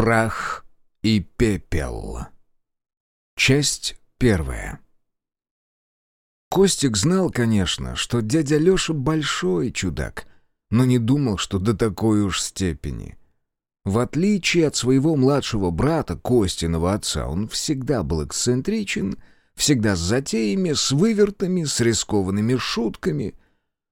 Прах и пепел. Часть первая. Костик знал, конечно, что дядя Леша большой чудак, но не думал, что до такой уж степени. В отличие от своего младшего брата, Костиного отца, он всегда был эксцентричен, всегда с затеями, с вывертами, с рискованными шутками.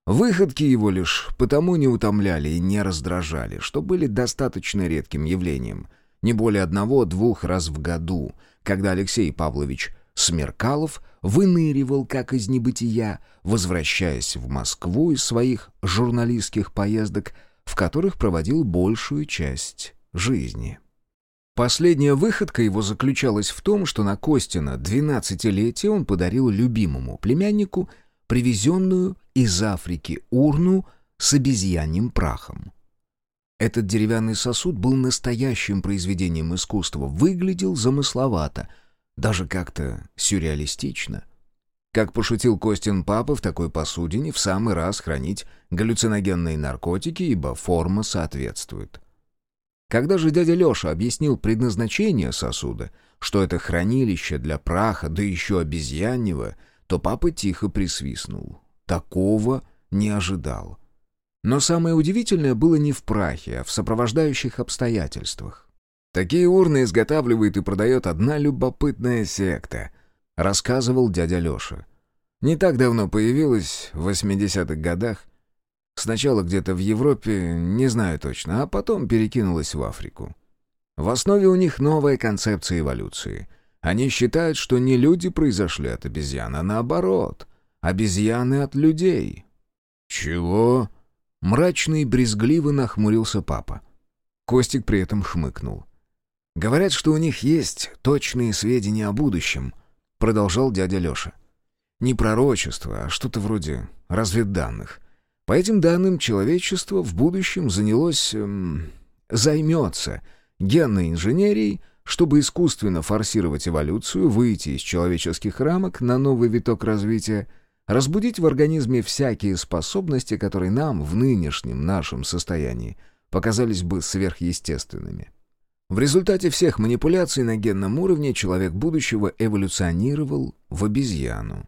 Выходки его лишь потому не утомляли и не раздражали, что были достаточно редким явлением, не более одного-двух раз в году, когда Алексей Павлович Смеркалов выныривал как из небытия, возвращаясь в Москву из своих журналистских поездок, в которых проводил большую часть жизни. Последняя выходка его заключалась в том, что на Костина двенадцатилетие он подарил любимому племяннику привезенную из Африки урну с обезьяньим прахом. Этот деревянный сосуд был настоящим произведением искусства, выглядел замысловато, даже как-то сюрреалистично. Как пошутил Костин папа, в такой посудине в самый раз хранить галлюциногенные наркотики, ибо форма соответствует. Когда же дядя Леша объяснил предназначение сосуда, что это хранилище для праха, да еще обезьяньего, то папа тихо присвистнул. Такого не ожидал. Но самое удивительное было не в прахе, а в сопровождающих обстоятельствах. «Такие урны изготавливает и продает одна любопытная секта», — рассказывал дядя Леша. «Не так давно появилась, в 80-х годах. Сначала где-то в Европе, не знаю точно, а потом перекинулась в Африку. В основе у них новая концепция эволюции. Они считают, что не люди произошли от обезьян, а наоборот, обезьяны от людей». «Чего?» Мрачно и брезгливо нахмурился папа. Костик при этом хмыкнул. «Говорят, что у них есть точные сведения о будущем», — продолжал дядя Леша. «Не пророчество, а что-то вроде разведданных. По этим данным, человечество в будущем занялось... Эм, займется генной инженерией, чтобы искусственно форсировать эволюцию, выйти из человеческих рамок на новый виток развития — разбудить в организме всякие способности, которые нам в нынешнем нашем состоянии показались бы сверхъестественными. В результате всех манипуляций на генном уровне человек будущего эволюционировал в обезьяну.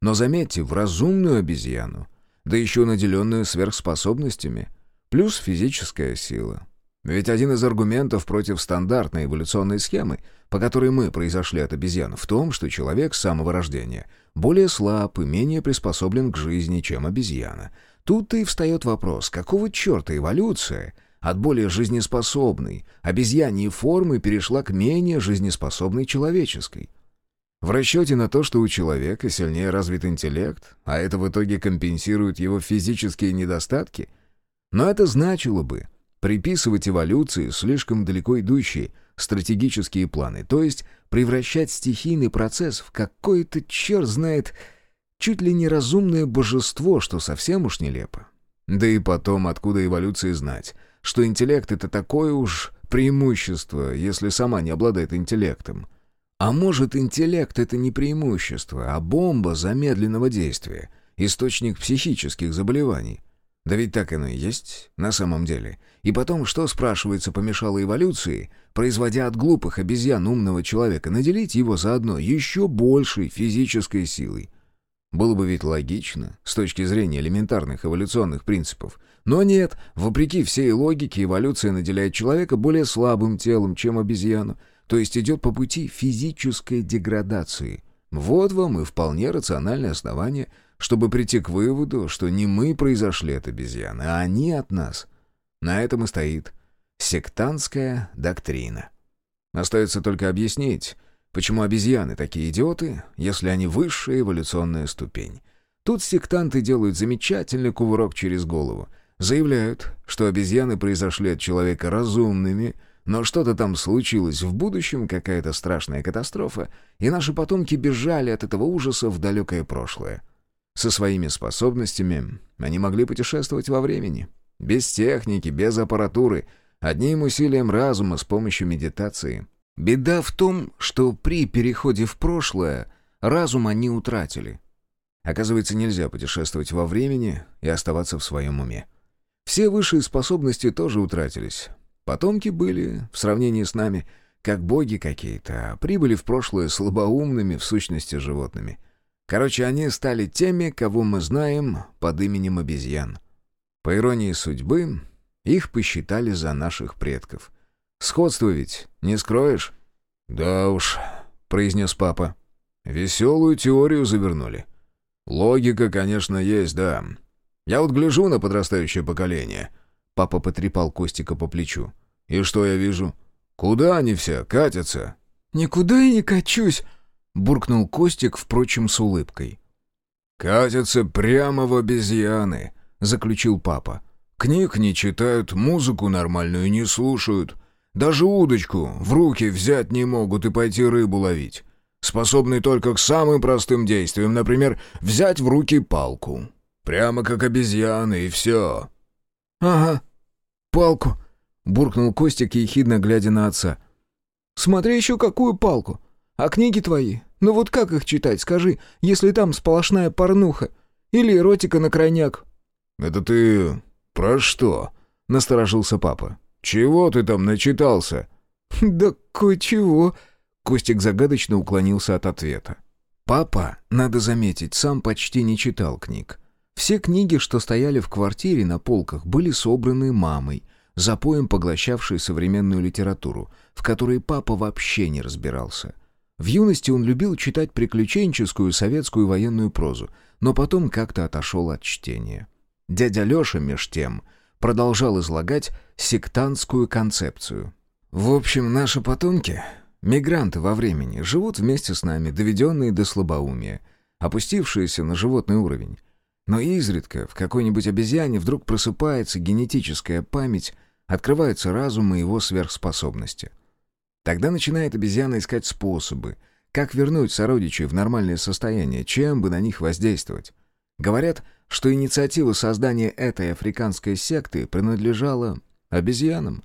Но заметьте, в разумную обезьяну, да еще наделенную сверхспособностями, плюс физическая сила. Ведь один из аргументов против стандартной эволюционной схемы, по которой мы произошли от обезьян, в том, что человек с самого рождения – более слаб и менее приспособлен к жизни, чем обезьяна. Тут-то и встает вопрос, какого черта эволюция от более жизнеспособной обезьяньей формы перешла к менее жизнеспособной человеческой? В расчете на то, что у человека сильнее развит интеллект, а это в итоге компенсирует его физические недостатки? Но это значило бы приписывать эволюции слишком далеко идущие стратегические планы, то есть превращать стихийный процесс в какое-то, черт знает, чуть ли не разумное божество, что совсем уж нелепо. Да и потом, откуда эволюции знать, что интеллект — это такое уж преимущество, если сама не обладает интеллектом. А может, интеллект — это не преимущество, а бомба замедленного действия, источник психических заболеваний. Да ведь так оно и есть на самом деле. И потом, что, спрашивается, помешало эволюции, производя от глупых обезьян умного человека, наделить его заодно еще большей физической силой? Было бы ведь логично, с точки зрения элементарных эволюционных принципов. Но нет, вопреки всей логике, эволюция наделяет человека более слабым телом, чем обезьяну, то есть идет по пути физической деградации. Вот вам и вполне рациональное основание – чтобы прийти к выводу, что не мы произошли от обезьяны, а они от нас. На этом и стоит сектантская доктрина. Остается только объяснить, почему обезьяны такие идиоты, если они высшая эволюционная ступень. Тут сектанты делают замечательный кувырок через голову. Заявляют, что обезьяны произошли от человека разумными, но что-то там случилось в будущем, какая-то страшная катастрофа, и наши потомки бежали от этого ужаса в далекое прошлое. Со своими способностями они могли путешествовать во времени. Без техники, без аппаратуры, одним усилием разума с помощью медитации. Беда в том, что при переходе в прошлое разум они утратили. Оказывается, нельзя путешествовать во времени и оставаться в своем уме. Все высшие способности тоже утратились. Потомки были, в сравнении с нами, как боги какие-то, а прибыли в прошлое слабоумными, в сущности, животными. Короче, они стали теми, кого мы знаем под именем обезьян. По иронии судьбы, их посчитали за наших предков. Сходство ведь не скроешь? «Да уж», — произнес папа. «Веселую теорию завернули. Логика, конечно, есть, да. Я вот гляжу на подрастающее поколение». Папа потрепал Костика по плечу. «И что я вижу? Куда они все катятся?» «Никуда я не качусь», — буркнул Костик, впрочем, с улыбкой. «Катятся прямо в обезьяны», — заключил папа. «Книг не читают, музыку нормальную не слушают. Даже удочку в руки взять не могут и пойти рыбу ловить. Способны только к самым простым действиям, например, взять в руки палку. Прямо как обезьяны, и все». «Ага, палку», — буркнул Костик, ехидно глядя на отца. «Смотри еще какую палку. А книги твои? Ну вот как их читать, скажи, если там сплошная порнуха? Или эротика на крайняк?» «Это ты про что?» — насторожился папа. «Чего ты там начитался?» «Да кое-чего», — Костик загадочно уклонился от ответа. Папа, надо заметить, сам почти не читал книг. Все книги, что стояли в квартире на полках, были собраны мамой, запоем поглощавшей современную литературу, в которой папа вообще не разбирался. В юности он любил читать приключенческую советскую военную прозу, но потом как-то отошел от чтения. Дядя Леша, меж тем, продолжал излагать сектантскую концепцию. В общем, наши потомки, мигранты во времени, живут вместе с нами, доведенные до слабоумия, опустившиеся на животный уровень. Но изредка в какой-нибудь обезьяне вдруг просыпается генетическая память, открывается разум и его сверхспособности. Тогда начинает обезьяна искать способы, как вернуть сородичей в нормальное состояние, чем бы на них воздействовать. Говорят, что инициатива создания этой африканской секты принадлежала обезьянам.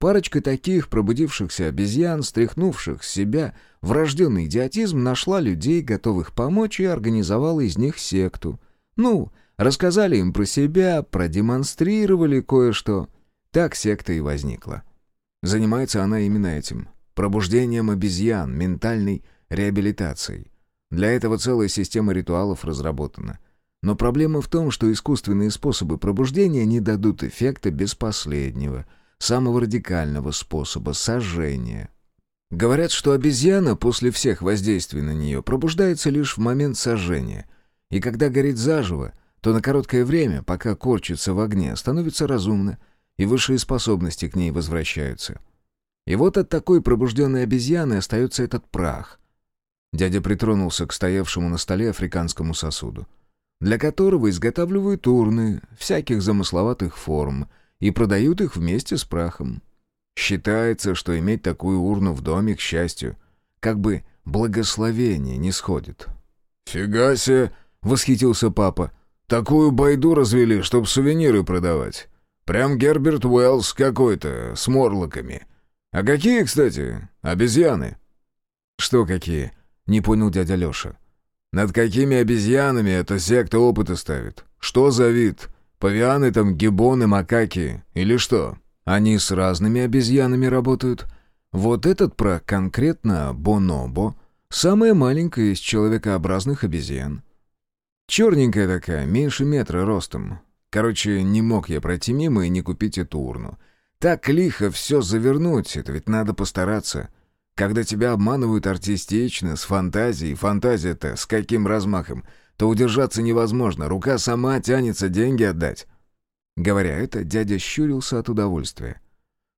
Парочка таких пробудившихся обезьян, стряхнувших с себя врожденный идиотизм, нашла людей, готовых помочь, и организовала из них секту. Ну, рассказали им про себя, продемонстрировали кое-что. Так секта и возникла. Занимается она именно этим. Пробуждением обезьян, ментальной реабилитацией. Для этого целая система ритуалов разработана — но проблема в том, что искусственные способы пробуждения не дадут эффекта без последнего, самого радикального способа — сожжения. Говорят, что обезьяна после всех воздействий на нее пробуждается лишь в момент сожжения, и когда горит заживо, то на короткое время, пока корчится в огне, становится разумно, и высшие способности к ней возвращаются. И вот от такой пробужденной обезьяны остается этот прах. Дядя притронулся к стоявшему на столе африканскому сосуду для которого изготавливают урны всяких замысловатых форм и продают их вместе с прахом. Считается, что иметь такую урну в доме, к счастью, как бы благословение не сходит. «Фига себе!» — восхитился папа. «Такую байду развели, чтоб сувениры продавать. Прям Герберт Уэллс какой-то, с морлоками. А какие, кстати, обезьяны?» «Что какие?» — не понял дядя Леша. Над какими обезьянами эта секта опыты ставит? Что за вид? Павианы там, гибоны, макаки или что? Они с разными обезьянами работают. Вот этот про конкретно бонобо, самая маленькая из человекообразных обезьян. Черненькая такая, меньше метра ростом. Короче, не мог я пройти мимо и не купить эту урну. Так лихо все завернуть, это ведь надо постараться. Когда тебя обманывают артистично, с фантазией, фантазия-то с каким размахом, то удержаться невозможно, рука сама тянется деньги отдать. Говоря это, дядя щурился от удовольствия.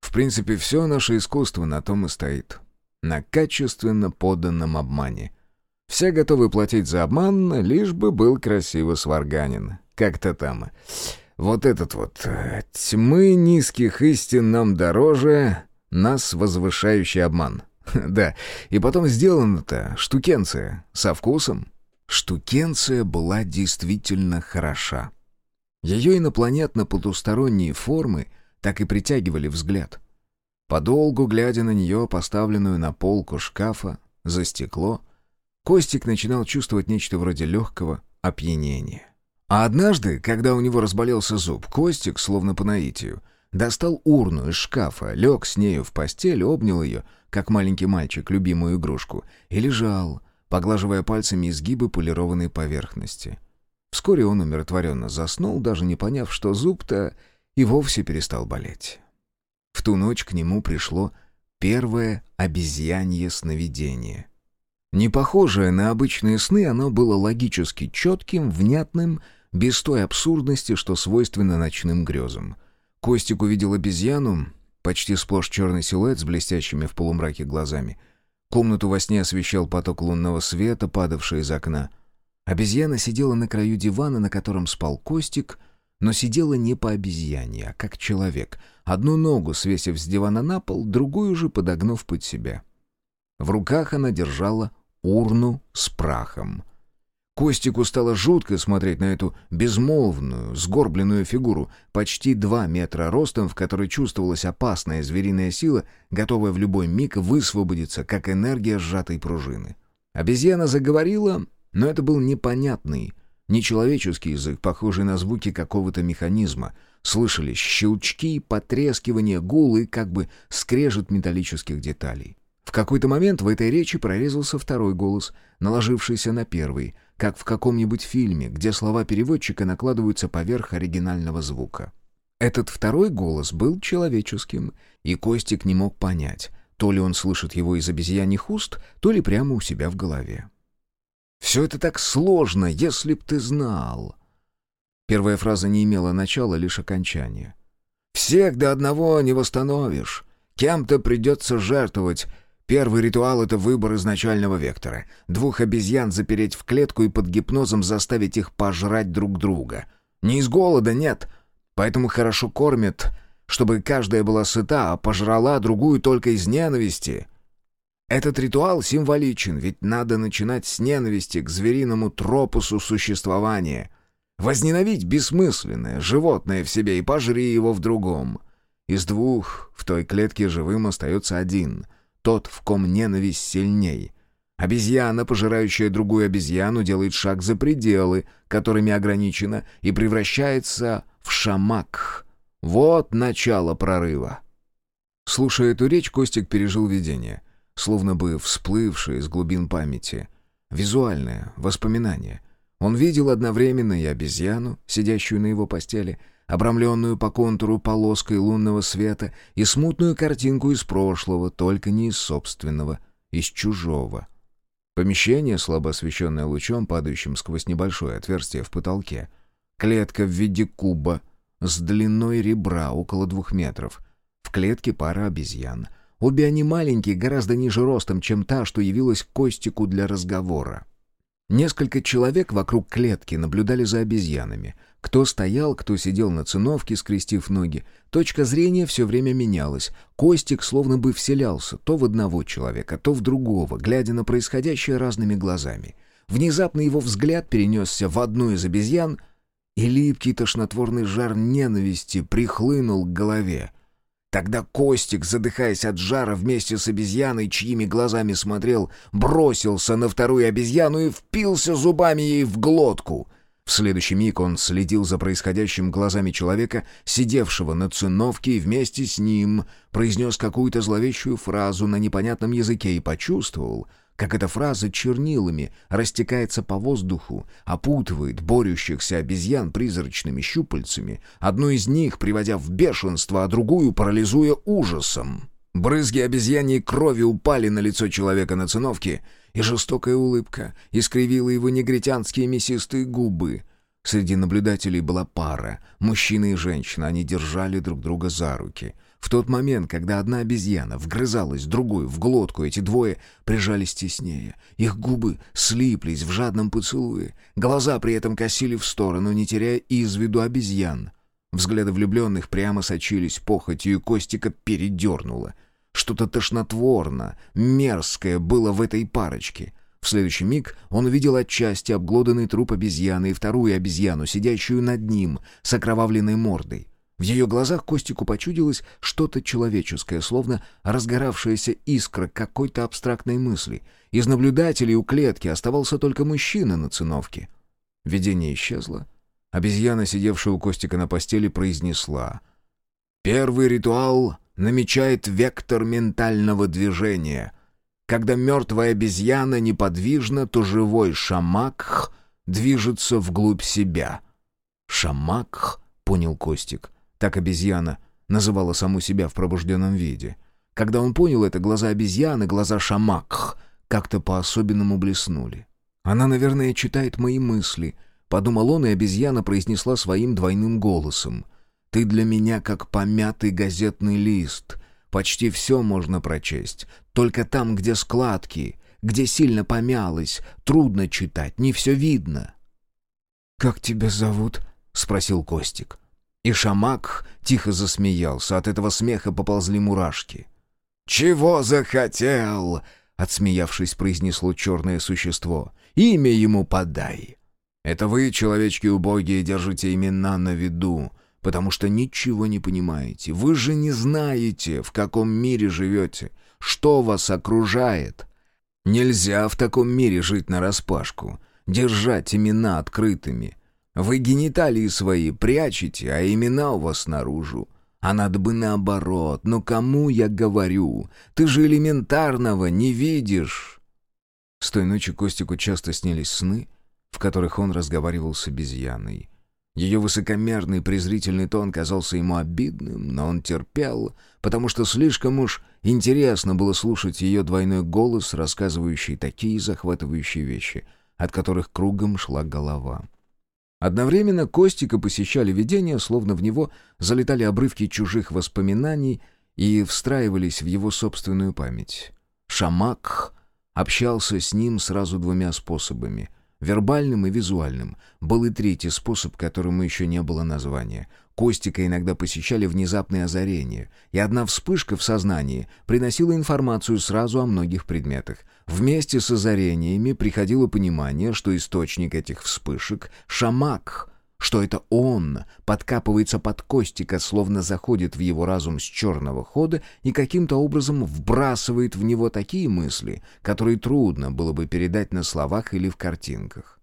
В принципе, все наше искусство на том и стоит. На качественно поданном обмане. Все готовы платить за обман, лишь бы был красиво сварганен. Как-то там. Вот этот вот. Э, тьмы низких истин нам дороже, нас возвышающий обман. Да, и потом сделана-то штукенция, со вкусом. Штукенция была действительно хороша. Ее инопланетно-потусторонние формы так и притягивали взгляд. Подолгу глядя на нее, поставленную на полку шкафа, за стекло, Костик начинал чувствовать нечто вроде легкого опьянения. А однажды, когда у него разболелся зуб, Костик, словно по наитию, достал урну из шкафа, лег с нею в постель, обнял ее, как маленький мальчик, любимую игрушку, и лежал, поглаживая пальцами изгибы полированной поверхности. Вскоре он умиротворенно заснул, даже не поняв, что зуб-то и вовсе перестал болеть. В ту ночь к нему пришло первое обезьянье сновидение. Не похожее на обычные сны, оно было логически четким, внятным, без той абсурдности, что свойственно ночным грезам. Костик увидел обезьяну, почти сплошь черный силуэт с блестящими в полумраке глазами. Комнату во сне освещал поток лунного света, падавший из окна. Обезьяна сидела на краю дивана, на котором спал Костик, но сидела не по обезьяне, а как человек, одну ногу свесив с дивана на пол, другую же подогнув под себя. В руках она держала урну с прахом — Костику стало жутко смотреть на эту безмолвную, сгорбленную фигуру, почти два метра ростом, в которой чувствовалась опасная звериная сила, готовая в любой миг высвободиться, как энергия сжатой пружины. Обезьяна заговорила, но это был непонятный, нечеловеческий язык, похожий на звуки какого-то механизма. Слышались щелчки, потрескивание, гул и как бы скрежет металлических деталей. В какой-то момент в этой речи прорезался второй голос, наложившийся на первый — как в каком-нибудь фильме, где слова переводчика накладываются поверх оригинального звука. Этот второй голос был человеческим, и Костик не мог понять, то ли он слышит его из обезьяньих уст, то ли прямо у себя в голове. «Все это так сложно, если б ты знал!» Первая фраза не имела начала, лишь окончания. «Всех до одного не восстановишь. Кем-то придется жертвовать, Первый ритуал — это выбор изначального вектора. Двух обезьян запереть в клетку и под гипнозом заставить их пожрать друг друга. Не из голода, нет. Поэтому хорошо кормят, чтобы каждая была сыта, а пожрала другую только из ненависти. Этот ритуал символичен, ведь надо начинать с ненависти к звериному тропусу существования. Возненавидь бессмысленное, животное в себе и пожри его в другом. Из двух в той клетке живым остается один — тот, в ком ненависть сильней. Обезьяна, пожирающая другую обезьяну, делает шаг за пределы, которыми ограничена, и превращается в шамак. Вот начало прорыва. Слушая эту речь, Костик пережил видение, словно бы всплывшее из глубин памяти. Визуальное, воспоминание. Он видел одновременно и обезьяну, сидящую на его постели, обрамленную по контуру полоской лунного света, и смутную картинку из прошлого, только не из собственного, из чужого. Помещение, слабо освещенное лучом, падающим сквозь небольшое отверстие в потолке. Клетка в виде куба с длиной ребра около двух метров. В клетке пара обезьян. Обе они маленькие, гораздо ниже ростом, чем та, что явилась Костику для разговора. Несколько человек вокруг клетки наблюдали за обезьянами. Кто стоял, кто сидел на циновке, скрестив ноги. Точка зрения все время менялась. Костик словно бы вселялся то в одного человека, то в другого, глядя на происходящее разными глазами. Внезапно его взгляд перенесся в одну из обезьян, и липкий тошнотворный жар ненависти прихлынул к голове. Тогда Костик, задыхаясь от жара вместе с обезьяной, чьими глазами смотрел, бросился на вторую обезьяну и впился зубами ей в глотку. В следующий миг он следил за происходящим глазами человека, сидевшего на циновке, и вместе с ним произнес какую-то зловещую фразу на непонятном языке и почувствовал — как эта фраза чернилами растекается по воздуху, опутывает борющихся обезьян призрачными щупальцами, одну из них приводя в бешенство, а другую парализуя ужасом. Брызги обезьяньей крови упали на лицо человека на циновке, и жестокая улыбка искривила его негритянские мясистые губы. Среди наблюдателей была пара, мужчина и женщина, они держали друг друга за руки — в тот момент, когда одна обезьяна вгрызалась другую в глотку, эти двое прижались теснее. Их губы слиплись в жадном поцелуе. Глаза при этом косили в сторону, не теряя из виду обезьян. Взгляды влюбленных прямо сочились похотью, и Костика передернуло. Что-то тошнотворно, мерзкое было в этой парочке. В следующий миг он увидел отчасти обглоданный труп обезьяны и вторую обезьяну, сидящую над ним, с окровавленной мордой. В ее глазах Костику почудилось что-то человеческое, словно разгоравшаяся искра какой-то абстрактной мысли. Из наблюдателей у клетки оставался только мужчина на циновке. Видение исчезло. Обезьяна, сидевшая у Костика на постели, произнесла. Первый ритуал намечает вектор ментального движения. Когда мертвая обезьяна неподвижна, то живой шамакх движется вглубь себя. «Шамакх», — понял Костик, так обезьяна называла саму себя в пробужденном виде. Когда он понял это, глаза обезьяны, глаза шамакх как-то по-особенному блеснули. «Она, наверное, читает мои мысли», — подумал он, и обезьяна произнесла своим двойным голосом. «Ты для меня как помятый газетный лист. Почти все можно прочесть. Только там, где складки, где сильно помялось, трудно читать, не все видно». «Как тебя зовут?» — спросил Костик. И Шамак тихо засмеялся, от этого смеха поползли мурашки. «Чего захотел?» — отсмеявшись, произнесло черное существо. «Имя ему подай». «Это вы, человечки убогие, держите имена на виду, потому что ничего не понимаете. Вы же не знаете, в каком мире живете, что вас окружает. Нельзя в таком мире жить нараспашку, держать имена открытыми». Вы гениталии свои прячете, а имена у вас наружу. А надо бы наоборот. Но кому я говорю? Ты же элементарного не видишь. С той ночи Костику часто снились сны, в которых он разговаривал с обезьяной. Ее высокомерный презрительный тон казался ему обидным, но он терпел, потому что слишком уж интересно было слушать ее двойной голос, рассказывающий такие захватывающие вещи, от которых кругом шла голова. Одновременно Костика посещали видения, словно в него залетали обрывки чужих воспоминаний и встраивались в его собственную память. Шамак общался с ним сразу двумя способами — вербальным и визуальным. Был и третий способ, которому еще не было названия. Костика иногда посещали внезапные озарения, и одна вспышка в сознании приносила информацию сразу о многих предметах. Вместе с озарениями приходило понимание, что источник этих вспышек — шамак, что это он подкапывается под Костика, словно заходит в его разум с черного хода и каким-то образом вбрасывает в него такие мысли, которые трудно было бы передать на словах или в картинках.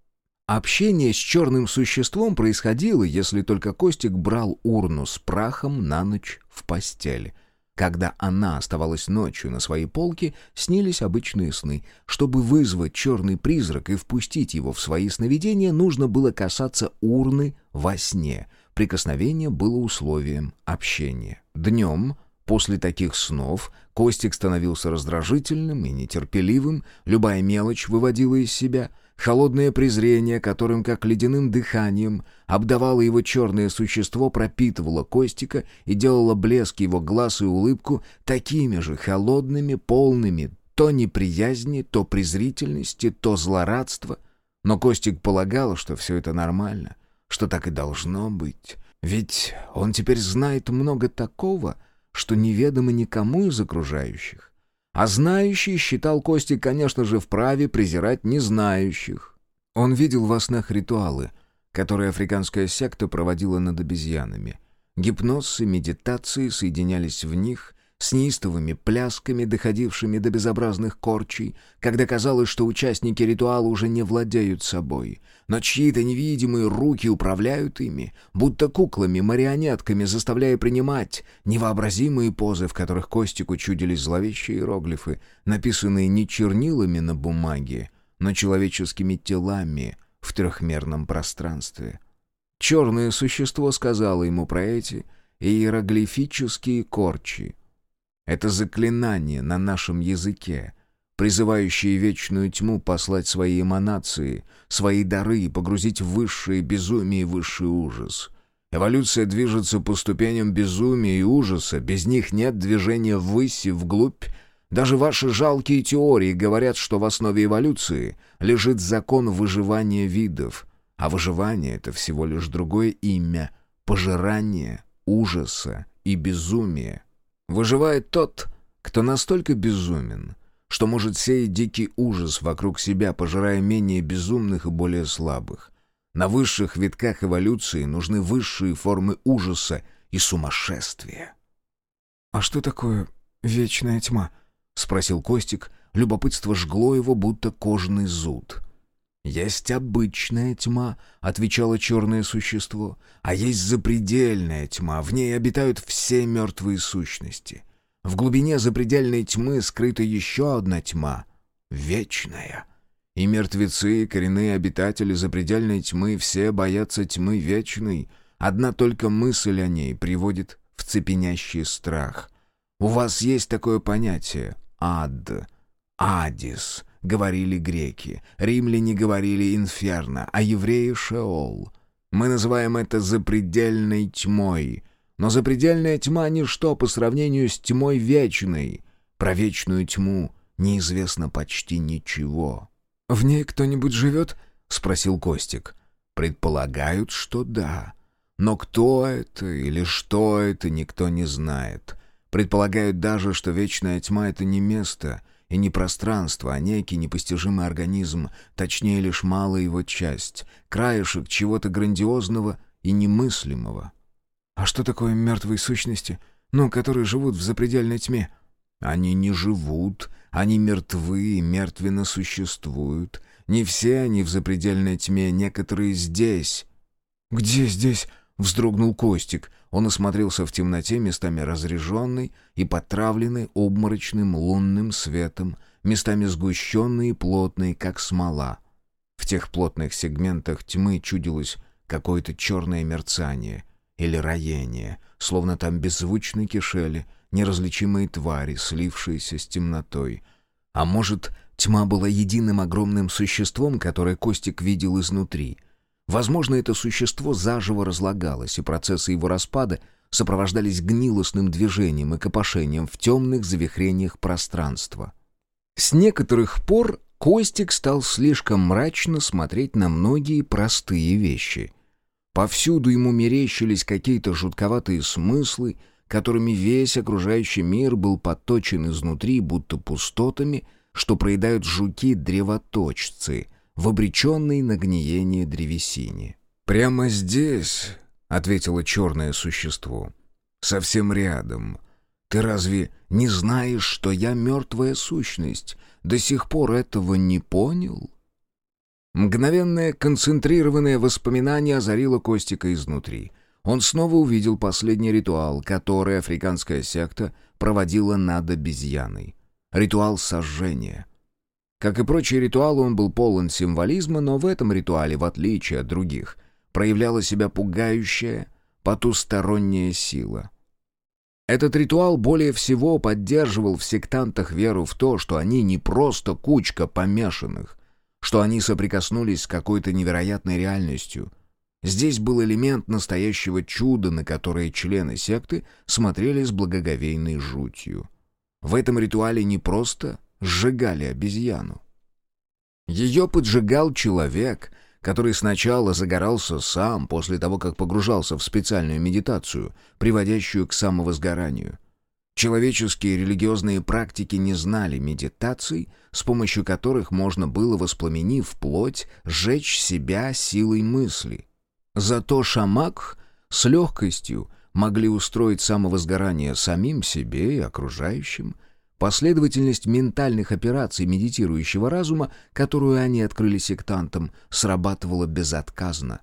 Общение с черным существом происходило, если только Костик брал урну с прахом на ночь в постель. Когда она оставалась ночью на своей полке, снились обычные сны. Чтобы вызвать черный призрак и впустить его в свои сновидения, нужно было касаться урны во сне. Прикосновение было условием общения. Днем, после таких снов, Костик становился раздражительным и нетерпеливым, любая мелочь выводила из себя — Холодное презрение, которым, как ледяным дыханием, обдавало его черное существо, пропитывало Костика и делало блеск его глаз и улыбку такими же холодными, полными то неприязни, то презрительности, то злорадства. Но Костик полагал, что все это нормально, что так и должно быть. Ведь он теперь знает много такого, что неведомо никому из окружающих. А знающий считал Костик, конечно же, вправе презирать незнающих. Он видел во снах ритуалы, которые африканская секта проводила над обезьянами. Гипноз и медитации соединялись в них, с неистовыми плясками, доходившими до безобразных корчей, когда казалось, что участники ритуала уже не владеют собой, но чьи-то невидимые руки управляют ими, будто куклами-марионетками, заставляя принимать невообразимые позы, в которых Костику чудились зловещие иероглифы, написанные не чернилами на бумаге, но человеческими телами в трехмерном пространстве. Черное существо сказало ему про эти иероглифические корчи — это заклинание на нашем языке, призывающее вечную тьму послать свои эманации, свои дары и погрузить в высшее безумие и высший ужас. Эволюция движется по ступеням безумия и ужаса, без них нет движения ввысь и вглубь. Даже ваши жалкие теории говорят, что в основе эволюции лежит закон выживания видов, а выживание — это всего лишь другое имя — пожирание, ужаса и безумия. Выживает тот, кто настолько безумен, что может сеять дикий ужас вокруг себя, пожирая менее безумных и более слабых. На высших витках эволюции нужны высшие формы ужаса и сумасшествия. «А что такое вечная тьма?» — спросил Костик. Любопытство жгло его, будто кожаный зуд. «Есть обычная тьма», — отвечало черное существо, «а есть запредельная тьма, в ней обитают все мертвые сущности. В глубине запредельной тьмы скрыта еще одна тьма — вечная. И мертвецы, и коренные обитатели запредельной тьмы все боятся тьмы вечной. Одна только мысль о ней приводит в цепенящий страх. У вас есть такое понятие — ад, адис — говорили греки, римляне говорили инферно, а евреи — шеол. Мы называем это запредельной тьмой. Но запредельная тьма — ничто по сравнению с тьмой вечной. Про вечную тьму неизвестно почти ничего. «В ней кто-нибудь живет?» — спросил Костик. «Предполагают, что да. Но кто это или что это, никто не знает. Предполагают даже, что вечная тьма — это не место — и не пространство, а некий непостижимый организм, точнее лишь малая его часть, краешек чего-то грандиозного и немыслимого. А что такое мертвые сущности, ну, которые живут в запредельной тьме? Они не живут, они мертвы и мертвенно существуют. Не все они в запредельной тьме, некоторые здесь. «Где здесь?» — вздрогнул Костик. Он осмотрелся в темноте, местами разреженный и потравленный обморочным лунным светом, местами сгущенный и плотный, как смола. В тех плотных сегментах тьмы чудилось какое-то черное мерцание или роение, словно там беззвучно кишели неразличимые твари, слившиеся с темнотой. А может, тьма была единым огромным существом, которое Костик видел изнутри — Возможно, это существо заживо разлагалось, и процессы его распада сопровождались гнилостным движением и копошением в темных завихрениях пространства. С некоторых пор Костик стал слишком мрачно смотреть на многие простые вещи. Повсюду ему мерещились какие-то жутковатые смыслы, которыми весь окружающий мир был подточен изнутри, будто пустотами, что проедают жуки-древоточцы — в обреченной на гниение древесине. «Прямо здесь», — ответило черное существо, — «совсем рядом. Ты разве не знаешь, что я мертвая сущность? До сих пор этого не понял?» Мгновенное концентрированное воспоминание озарило Костика изнутри. Он снова увидел последний ритуал, который африканская секта проводила над обезьяной. Ритуал сожжения — как и прочие ритуалы, он был полон символизма, но в этом ритуале, в отличие от других, проявляла себя пугающая, потусторонняя сила. Этот ритуал более всего поддерживал в сектантах веру в то, что они не просто кучка помешанных, что они соприкоснулись с какой-то невероятной реальностью. Здесь был элемент настоящего чуда, на которое члены секты смотрели с благоговейной жутью. В этом ритуале не просто сжигали обезьяну. Ее поджигал человек, который сначала загорался сам после того, как погружался в специальную медитацию, приводящую к самовозгоранию. Человеческие религиозные практики не знали медитаций, с помощью которых можно было, воспламенив плоть, сжечь себя силой мысли. Зато шамак с легкостью могли устроить самовозгорание самим себе и окружающим – Последовательность ментальных операций медитирующего разума, которую они открыли сектантам, срабатывала безотказно.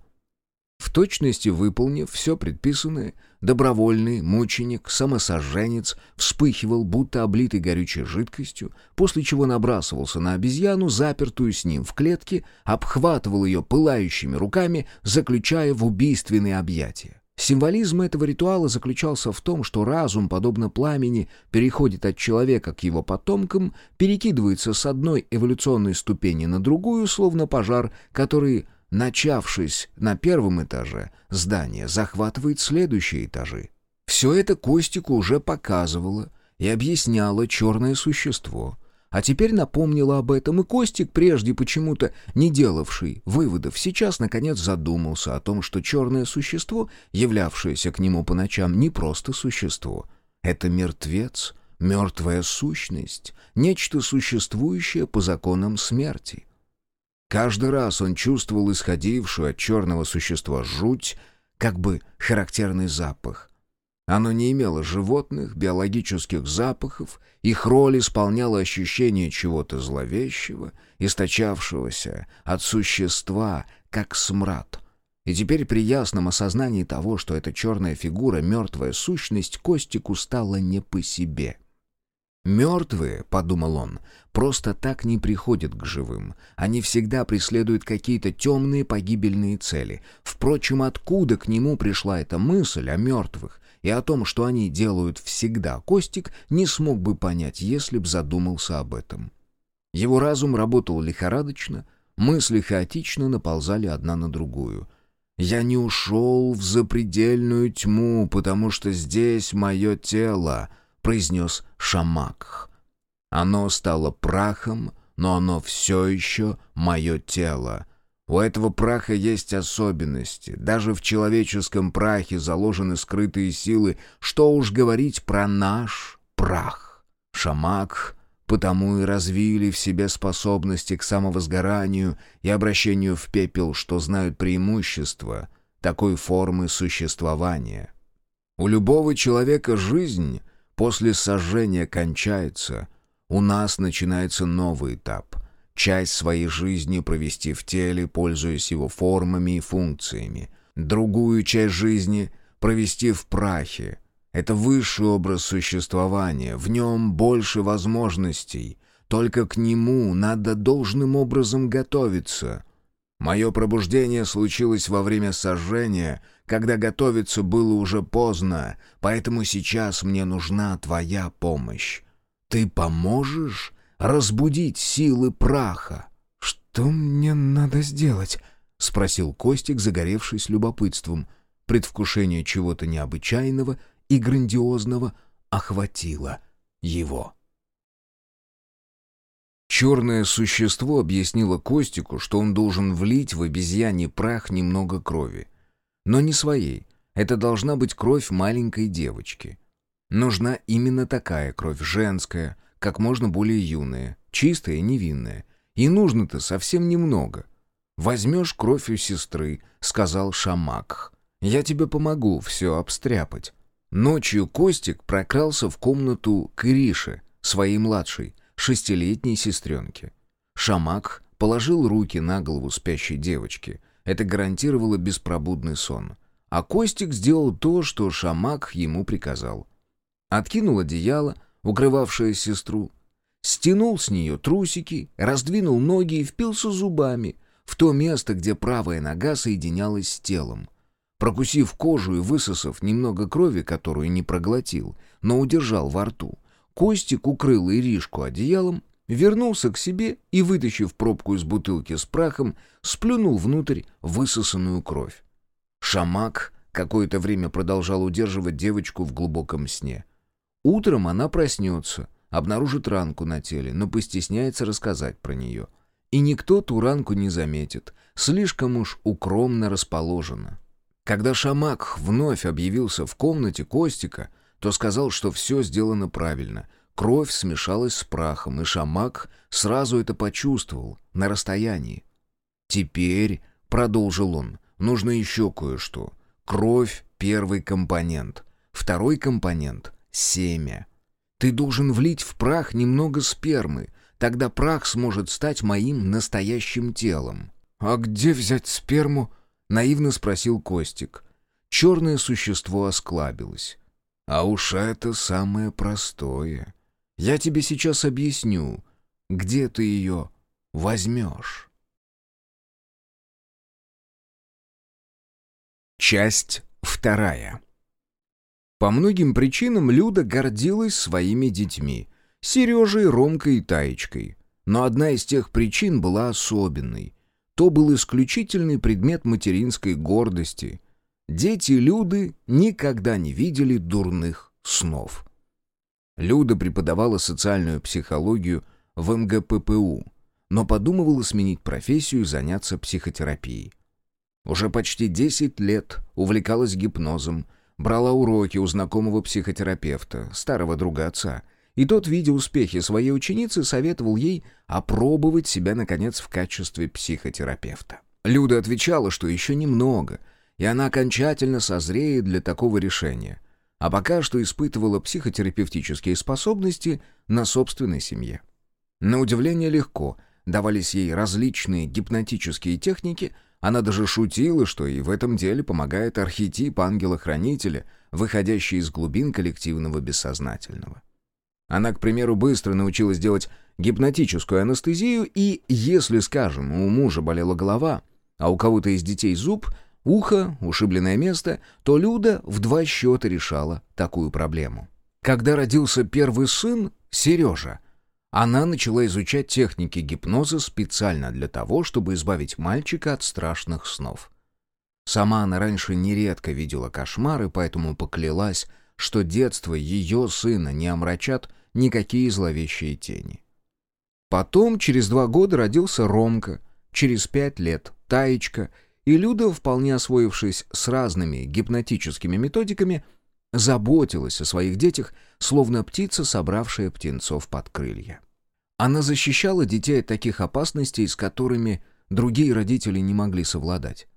В точности выполнив все предписанное, добровольный мученик, самосожженец вспыхивал, будто облитый горючей жидкостью, после чего набрасывался на обезьяну, запертую с ним в клетке, обхватывал ее пылающими руками, заключая в убийственные объятия. Символизм этого ритуала заключался в том, что разум, подобно пламени, переходит от человека к его потомкам, перекидывается с одной эволюционной ступени на другую, словно пожар, который, начавшись на первом этаже здания, захватывает следующие этажи. Все это Костику уже показывало и объясняло черное существо — а теперь напомнила об этом, и Костик, прежде почему-то не делавший выводов, сейчас, наконец, задумался о том, что черное существо, являвшееся к нему по ночам, не просто существо. Это мертвец, мертвая сущность, нечто существующее по законам смерти. Каждый раз он чувствовал исходившую от черного существа жуть, как бы характерный запах. Оно не имело животных, биологических запахов, их роль исполняла ощущение чего-то зловещего, источавшегося от существа, как смрад. И теперь при ясном осознании того, что эта черная фигура, мертвая сущность, Костику стала не по себе — «Мертвые», — подумал он, — «просто так не приходят к живым. Они всегда преследуют какие-то темные погибельные цели. Впрочем, откуда к нему пришла эта мысль о мертвых и о том, что они делают всегда, Костик не смог бы понять, если б задумался об этом. Его разум работал лихорадочно, мысли хаотично наползали одна на другую. «Я не ушел в запредельную тьму, потому что здесь мое тело», произнес Шамакх. «Оно стало прахом, но оно все еще мое тело. У этого праха есть особенности. Даже в человеческом прахе заложены скрытые силы. Что уж говорить про наш прах. Шамакх потому и развили в себе способности к самовозгоранию и обращению в пепел, что знают преимущества такой формы существования. У любого человека жизнь После сожжения кончается, у нас начинается новый этап. Часть своей жизни провести в теле, пользуясь его формами и функциями. Другую часть жизни провести в прахе. Это высший образ существования, в нем больше возможностей. Только к нему надо должным образом готовиться. Мое пробуждение случилось во время сожжения — когда готовиться было уже поздно, поэтому сейчас мне нужна твоя помощь. Ты поможешь разбудить силы праха?» «Что мне надо сделать?» — спросил Костик, загоревшись любопытством. Предвкушение чего-то необычайного и грандиозного охватило его. Черное существо объяснило Костику, что он должен влить в обезьяний прах немного крови — но не своей. Это должна быть кровь маленькой девочки. Нужна именно такая кровь, женская, как можно более юная, чистая и невинная. И нужно-то совсем немного. «Возьмешь кровь у сестры», — сказал Шамак. «Я тебе помогу все обстряпать». Ночью Костик прокрался в комнату к Ирише, своей младшей, шестилетней сестренке. Шамак положил руки на голову спящей девочки, это гарантировало беспробудный сон. А Костик сделал то, что Шамак ему приказал. Откинул одеяло, укрывавшее сестру, стянул с нее трусики, раздвинул ноги и впился зубами в то место, где правая нога соединялась с телом. Прокусив кожу и высосав немного крови, которую не проглотил, но удержал во рту, Костик укрыл Иришку одеялом вернулся к себе и, вытащив пробку из бутылки с прахом, сплюнул внутрь высосанную кровь. Шамак какое-то время продолжал удерживать девочку в глубоком сне. Утром она проснется, обнаружит ранку на теле, но постесняется рассказать про нее. И никто ту ранку не заметит, слишком уж укромно расположена. Когда Шамак вновь объявился в комнате Костика, то сказал, что все сделано правильно — Кровь смешалась с прахом, и Шамак сразу это почувствовал, на расстоянии. «Теперь», — продолжил он, — «нужно еще кое-что. Кровь — первый компонент. Второй компонент — семя. Ты должен влить в прах немного спермы, тогда прах сможет стать моим настоящим телом». «А где взять сперму?» — наивно спросил Костик. Черное существо осклабилось. «А уж это самое простое. Я тебе сейчас объясню, где ты ее возьмешь. Часть вторая. По многим причинам Люда гордилась своими детьми — Сережей, Ромкой и Таечкой. Но одна из тех причин была особенной. То был исключительный предмет материнской гордости. Дети Люды никогда не видели дурных снов. Люда преподавала социальную психологию в МГППУ, но подумывала сменить профессию и заняться психотерапией. Уже почти 10 лет увлекалась гипнозом, брала уроки у знакомого психотерапевта, старого друга отца, и тот, видя успехи своей ученицы, советовал ей опробовать себя, наконец, в качестве психотерапевта. Люда отвечала, что еще немного, и она окончательно созреет для такого решения — а пока что испытывала психотерапевтические способности на собственной семье. На удивление легко давались ей различные гипнотические техники, она даже шутила, что и в этом деле помогает архетип ангела-хранителя, выходящий из глубин коллективного бессознательного. Она, к примеру, быстро научилась делать гипнотическую анестезию, и если, скажем, у мужа болела голова, а у кого-то из детей зуб, ухо, ушибленное место, то Люда в два счета решала такую проблему. Когда родился первый сын, Сережа, она начала изучать техники гипноза специально для того, чтобы избавить мальчика от страшных снов. Сама она раньше нередко видела кошмары, поэтому поклялась, что детство ее сына не омрачат никакие зловещие тени. Потом, через два года, родился Ромка, через пять лет — Таечка, и Люда, вполне освоившись с разными гипнотическими методиками, заботилась о своих детях, словно птица, собравшая птенцов под крылья. Она защищала детей от таких опасностей, с которыми другие родители не могли совладать.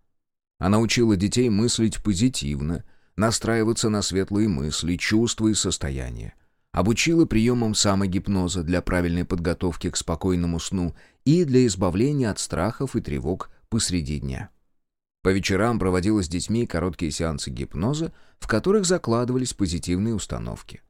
Она учила детей мыслить позитивно, настраиваться на светлые мысли, чувства и состояния обучила приемам самогипноза для правильной подготовки к спокойному сну и для избавления от страхов и тревог посреди дня. По вечерам проводила с детьми короткие сеансы гипноза, в которых закладывались позитивные установки.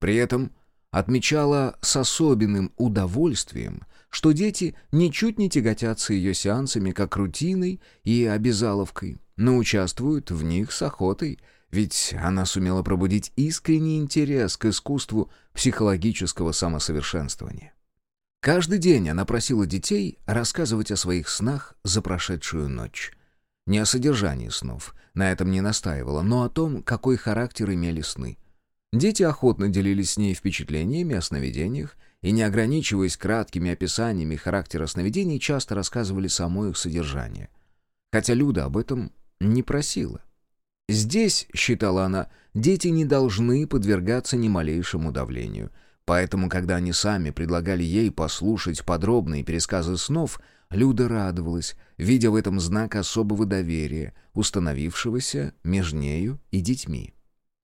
При этом отмечала с особенным удовольствием, что дети ничуть не тяготятся ее сеансами как рутиной и обязаловкой, но участвуют в них с охотой – ведь она сумела пробудить искренний интерес к искусству психологического самосовершенствования. Каждый день она просила детей рассказывать о своих снах за прошедшую ночь. Не о содержании снов, на этом не настаивала, но о том, какой характер имели сны. Дети охотно делились с ней впечатлениями о сновидениях и, не ограничиваясь краткими описаниями характера сновидений, часто рассказывали само их содержание. Хотя Люда об этом не просила. Здесь, считала она, дети не должны подвергаться ни малейшему давлению. Поэтому, когда они сами предлагали ей послушать подробные пересказы снов, Люда радовалась, видя в этом знак особого доверия, установившегося между нею и детьми.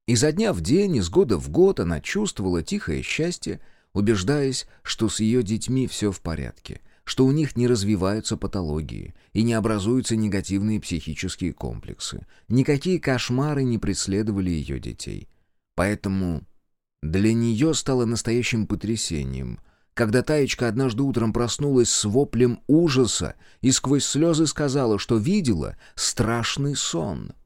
Изо дня в день, из года в год она чувствовала тихое счастье, убеждаясь, что с ее детьми все в порядке, что у них не развиваются патологии и не образуются негативные психические комплексы. Никакие кошмары не преследовали ее детей. Поэтому для нее стало настоящим потрясением, когда Таечка однажды утром проснулась с воплем ужаса и сквозь слезы сказала, что видела страшный сон —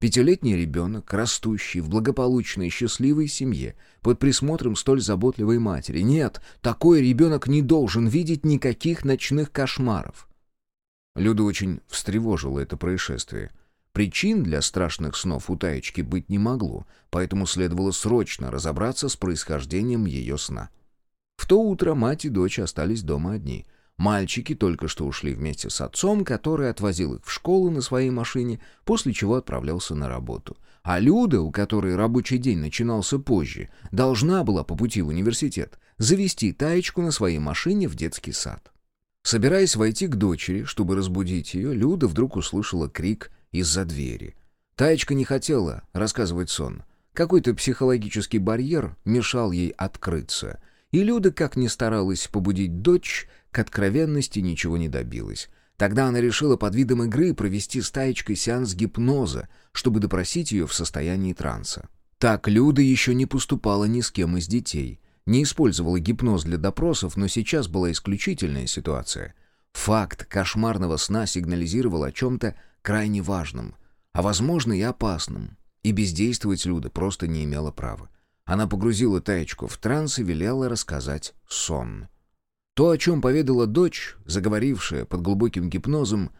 Пятилетний ребенок, растущий в благополучной и счастливой семье, под присмотром столь заботливой матери. Нет, такой ребенок не должен видеть никаких ночных кошмаров. Люда очень встревожило это происшествие. Причин для страшных снов у Таечки быть не могло, поэтому следовало срочно разобраться с происхождением ее сна. В то утро мать и дочь остались дома одни — Мальчики только что ушли вместе с отцом, который отвозил их в школу на своей машине, после чего отправлялся на работу. А Люда, у которой рабочий день начинался позже, должна была по пути в университет завести Таечку на своей машине в детский сад. Собираясь войти к дочери, чтобы разбудить ее, Люда вдруг услышала крик из-за двери. Таечка не хотела рассказывать сон. Какой-то психологический барьер мешал ей открыться. И Люда, как ни старалась побудить дочь, к откровенности ничего не добилась. Тогда она решила под видом игры провести с Таечкой сеанс гипноза, чтобы допросить ее в состоянии транса. Так Люда еще не поступала ни с кем из детей. Не использовала гипноз для допросов, но сейчас была исключительная ситуация. Факт кошмарного сна сигнализировал о чем-то крайне важном, а возможно и опасном. И бездействовать Люда просто не имела права. Она погрузила Таечку в транс и велела рассказать сон. То, о чем поведала дочь, заговорившая под глубоким гипнозом,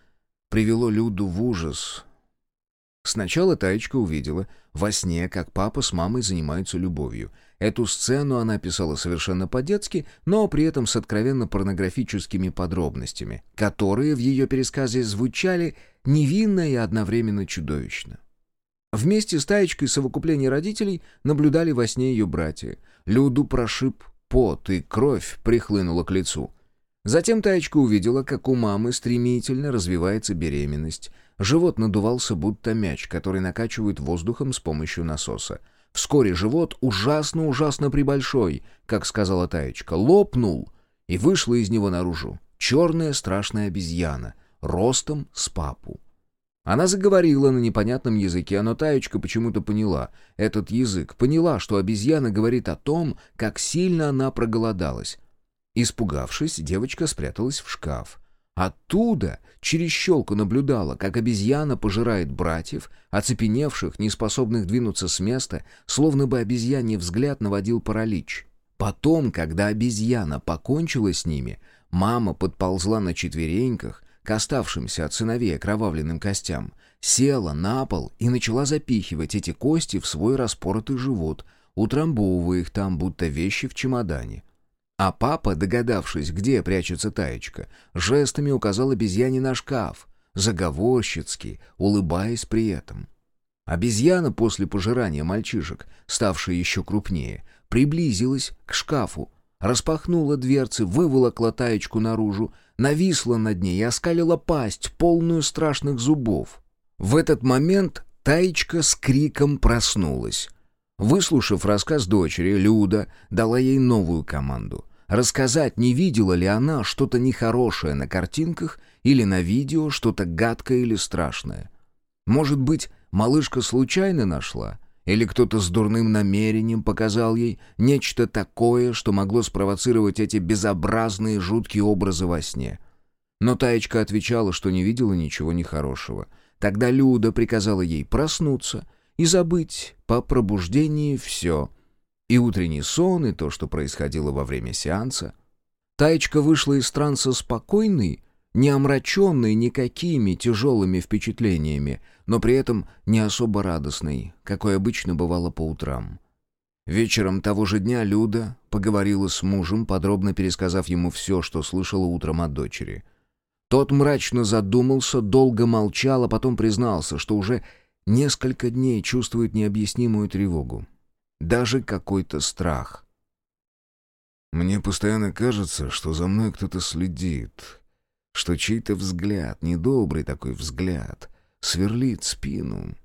привело Люду в ужас. Сначала Таечка увидела во сне, как папа с мамой занимаются любовью. Эту сцену она описала совершенно по-детски, но при этом с откровенно порнографическими подробностями, которые в ее пересказе звучали невинно и одновременно чудовищно. Вместе с Таечкой совокупление родителей наблюдали во сне ее братья. Люду прошиб пот и кровь прихлынула к лицу. Затем Таечка увидела, как у мамы стремительно развивается беременность. Живот надувался, будто мяч, который накачивают воздухом с помощью насоса. Вскоре живот ужасно-ужасно прибольшой, как сказала Таечка, лопнул, и вышла из него наружу черная страшная обезьяна, ростом с папу. Она заговорила на непонятном языке, но Таечка почему-то поняла этот язык, поняла, что обезьяна говорит о том, как сильно она проголодалась. Испугавшись, девочка спряталась в шкаф. Оттуда через щелку наблюдала, как обезьяна пожирает братьев, оцепеневших, неспособных двинуться с места, словно бы обезьяний взгляд наводил паралич. Потом, когда обезьяна покончила с ними, мама подползла на четвереньках к оставшимся от сыновей окровавленным костям, села на пол и начала запихивать эти кости в свой распоротый живот, утрамбовывая их там, будто вещи в чемодане. А папа, догадавшись, где прячется таечка, жестами указал обезьяне на шкаф, заговорщицки, улыбаясь при этом. Обезьяна после пожирания мальчишек, ставшая еще крупнее, приблизилась к шкафу, распахнула дверцы, выволокла таечку наружу, нависла над ней и оскалила пасть, полную страшных зубов. В этот момент таечка с криком проснулась. Выслушав рассказ дочери, Люда дала ей новую команду рассказать, не видела ли она что-то нехорошее на картинках или на видео, что-то гадкое или страшное. Может быть, малышка случайно нашла? Или кто-то с дурным намерением показал ей нечто такое, что могло спровоцировать эти безобразные жуткие образы во сне? Но Таечка отвечала, что не видела ничего нехорошего. Тогда Люда приказала ей проснуться и забыть по пробуждении все — и утренний сон, и то, что происходило во время сеанса. Таечка вышла из транса спокойной, не омраченной никакими тяжелыми впечатлениями, но при этом не особо радостной, какой обычно бывало по утрам. Вечером того же дня Люда поговорила с мужем, подробно пересказав ему все, что слышала утром от дочери. Тот мрачно задумался, долго молчал, а потом признался, что уже несколько дней чувствует необъяснимую тревогу даже какой-то страх. «Мне постоянно кажется, что за мной кто-то следит, что чей-то взгляд, недобрый такой взгляд, сверлит спину.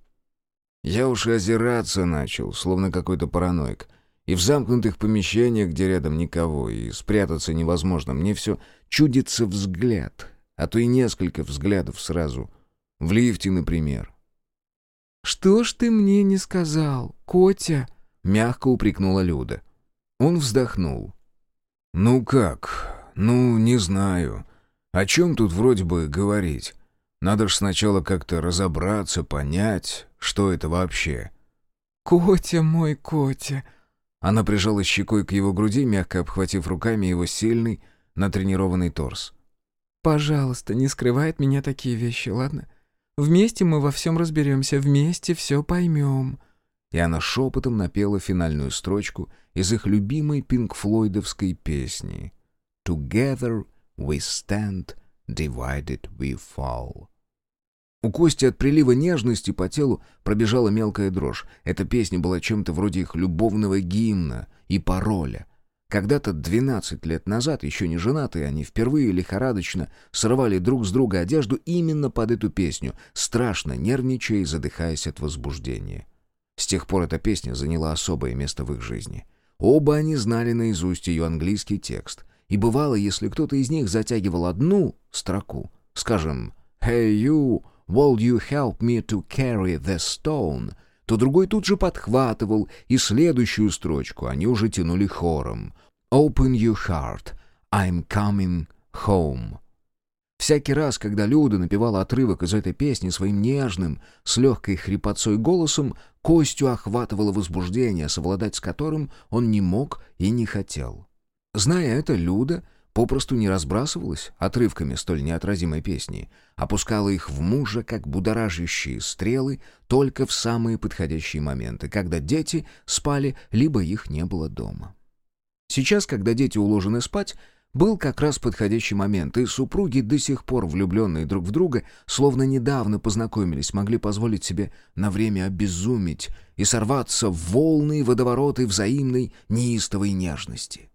Я уж и озираться начал, словно какой-то параноик, и в замкнутых помещениях, где рядом никого, и спрятаться невозможно, мне все чудится взгляд, а то и несколько взглядов сразу. В лифте, например». «Что ж ты мне не сказал, Котя?» мягко упрекнула Люда. Он вздохнул. «Ну как? Ну, не знаю. О чем тут вроде бы говорить? Надо ж сначала как-то разобраться, понять, что это вообще». «Котя мой, Котя!» Она прижала щекой к его груди, мягко обхватив руками его сильный, натренированный торс. «Пожалуйста, не скрывай от меня такие вещи, ладно? Вместе мы во всем разберемся, вместе все поймем и она шепотом напела финальную строчку из их любимой пинк-флойдовской песни «Together we stand, divided we fall». У Кости от прилива нежности по телу пробежала мелкая дрожь. Эта песня была чем-то вроде их любовного гимна и пароля. Когда-то 12 лет назад, еще не женатые, они впервые лихорадочно срывали друг с друга одежду именно под эту песню, страшно нервничая и задыхаясь от возбуждения. С тех пор эта песня заняла особое место в их жизни. Оба они знали наизусть ее английский текст. И бывало, если кто-то из них затягивал одну строку, скажем «Hey you, will you help me to carry the stone?», то другой тут же подхватывал, и следующую строчку они уже тянули хором «Open your heart, I'm coming home». Всякий раз, когда Люда напевала отрывок из этой песни своим нежным, с легкой хрипотцой голосом, Костю охватывало возбуждение, совладать с которым он не мог и не хотел. Зная это, Люда попросту не разбрасывалась отрывками столь неотразимой песни, опускала их в мужа, как будоражащие стрелы, только в самые подходящие моменты, когда дети спали, либо их не было дома. Сейчас, когда дети уложены спать, был как раз подходящий момент, и супруги, до сих пор влюбленные друг в друга, словно недавно познакомились, могли позволить себе на время обезуметь и сорваться в волны и водовороты взаимной неистовой нежности.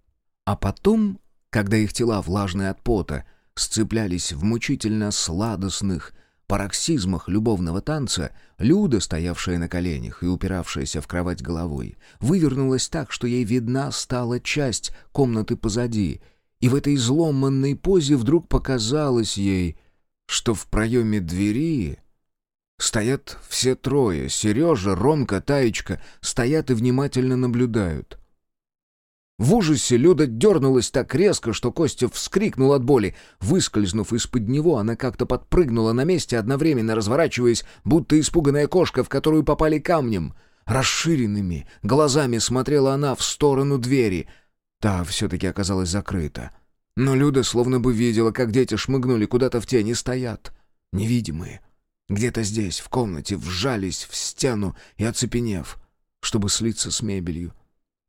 А потом, когда их тела, влажные от пота, сцеплялись в мучительно сладостных, пароксизмах любовного танца, Люда, стоявшая на коленях и упиравшаяся в кровать головой, вывернулась так, что ей видна стала часть комнаты позади, и в этой изломанной позе вдруг показалось ей, что в проеме двери стоят все трое — Сережа, Ромка, Таечка — стоят и внимательно наблюдают. В ужасе Люда дернулась так резко, что Костя вскрикнул от боли. Выскользнув из-под него, она как-то подпрыгнула на месте, одновременно разворачиваясь, будто испуганная кошка, в которую попали камнем. Расширенными глазами смотрела она в сторону двери. Та все-таки оказалась закрыта. Но Люда словно бы видела, как дети шмыгнули куда-то в тени, стоят. Невидимые. Где-то здесь, в комнате, вжались в стену и оцепенев, чтобы слиться с мебелью.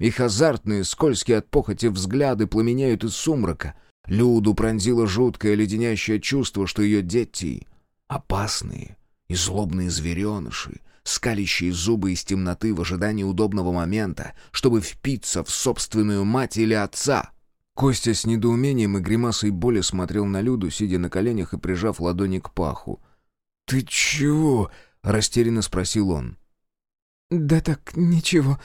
Их азартные, скользкие от похоти взгляды пламеняют из сумрака. Люду пронзило жуткое леденящее чувство, что ее дети — опасные и злобные звереныши, скалящие зубы из темноты в ожидании удобного момента, чтобы впиться в собственную мать или отца. Костя с недоумением и гримасой боли смотрел на Люду, сидя на коленях и прижав ладони к паху. «Ты чего?» — растерянно спросил он. «Да так, ничего»,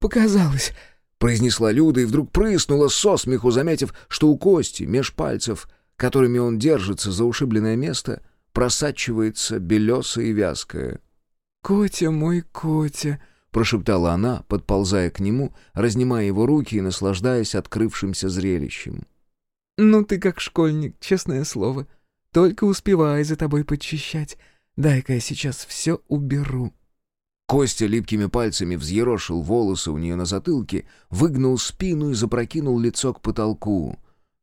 «Показалось», — произнесла Люда и вдруг прыснула со смеху, заметив, что у Кости меж пальцев, которыми он держится за ушибленное место, просачивается белесое и вязкое. «Котя мой, Котя», — прошептала она, подползая к нему, разнимая его руки и наслаждаясь открывшимся зрелищем. «Ну ты как школьник, честное слово. Только успевай за тобой подчищать. Дай-ка я сейчас все уберу». Костя липкими пальцами взъерошил волосы у нее на затылке, выгнул спину и запрокинул лицо к потолку.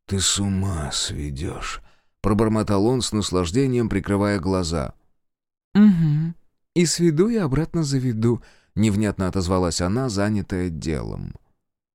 «Ты с ума сведешь!» — пробормотал он с наслаждением, прикрывая глаза. «Угу. И сведу и обратно заведу», — невнятно отозвалась она, занятая делом.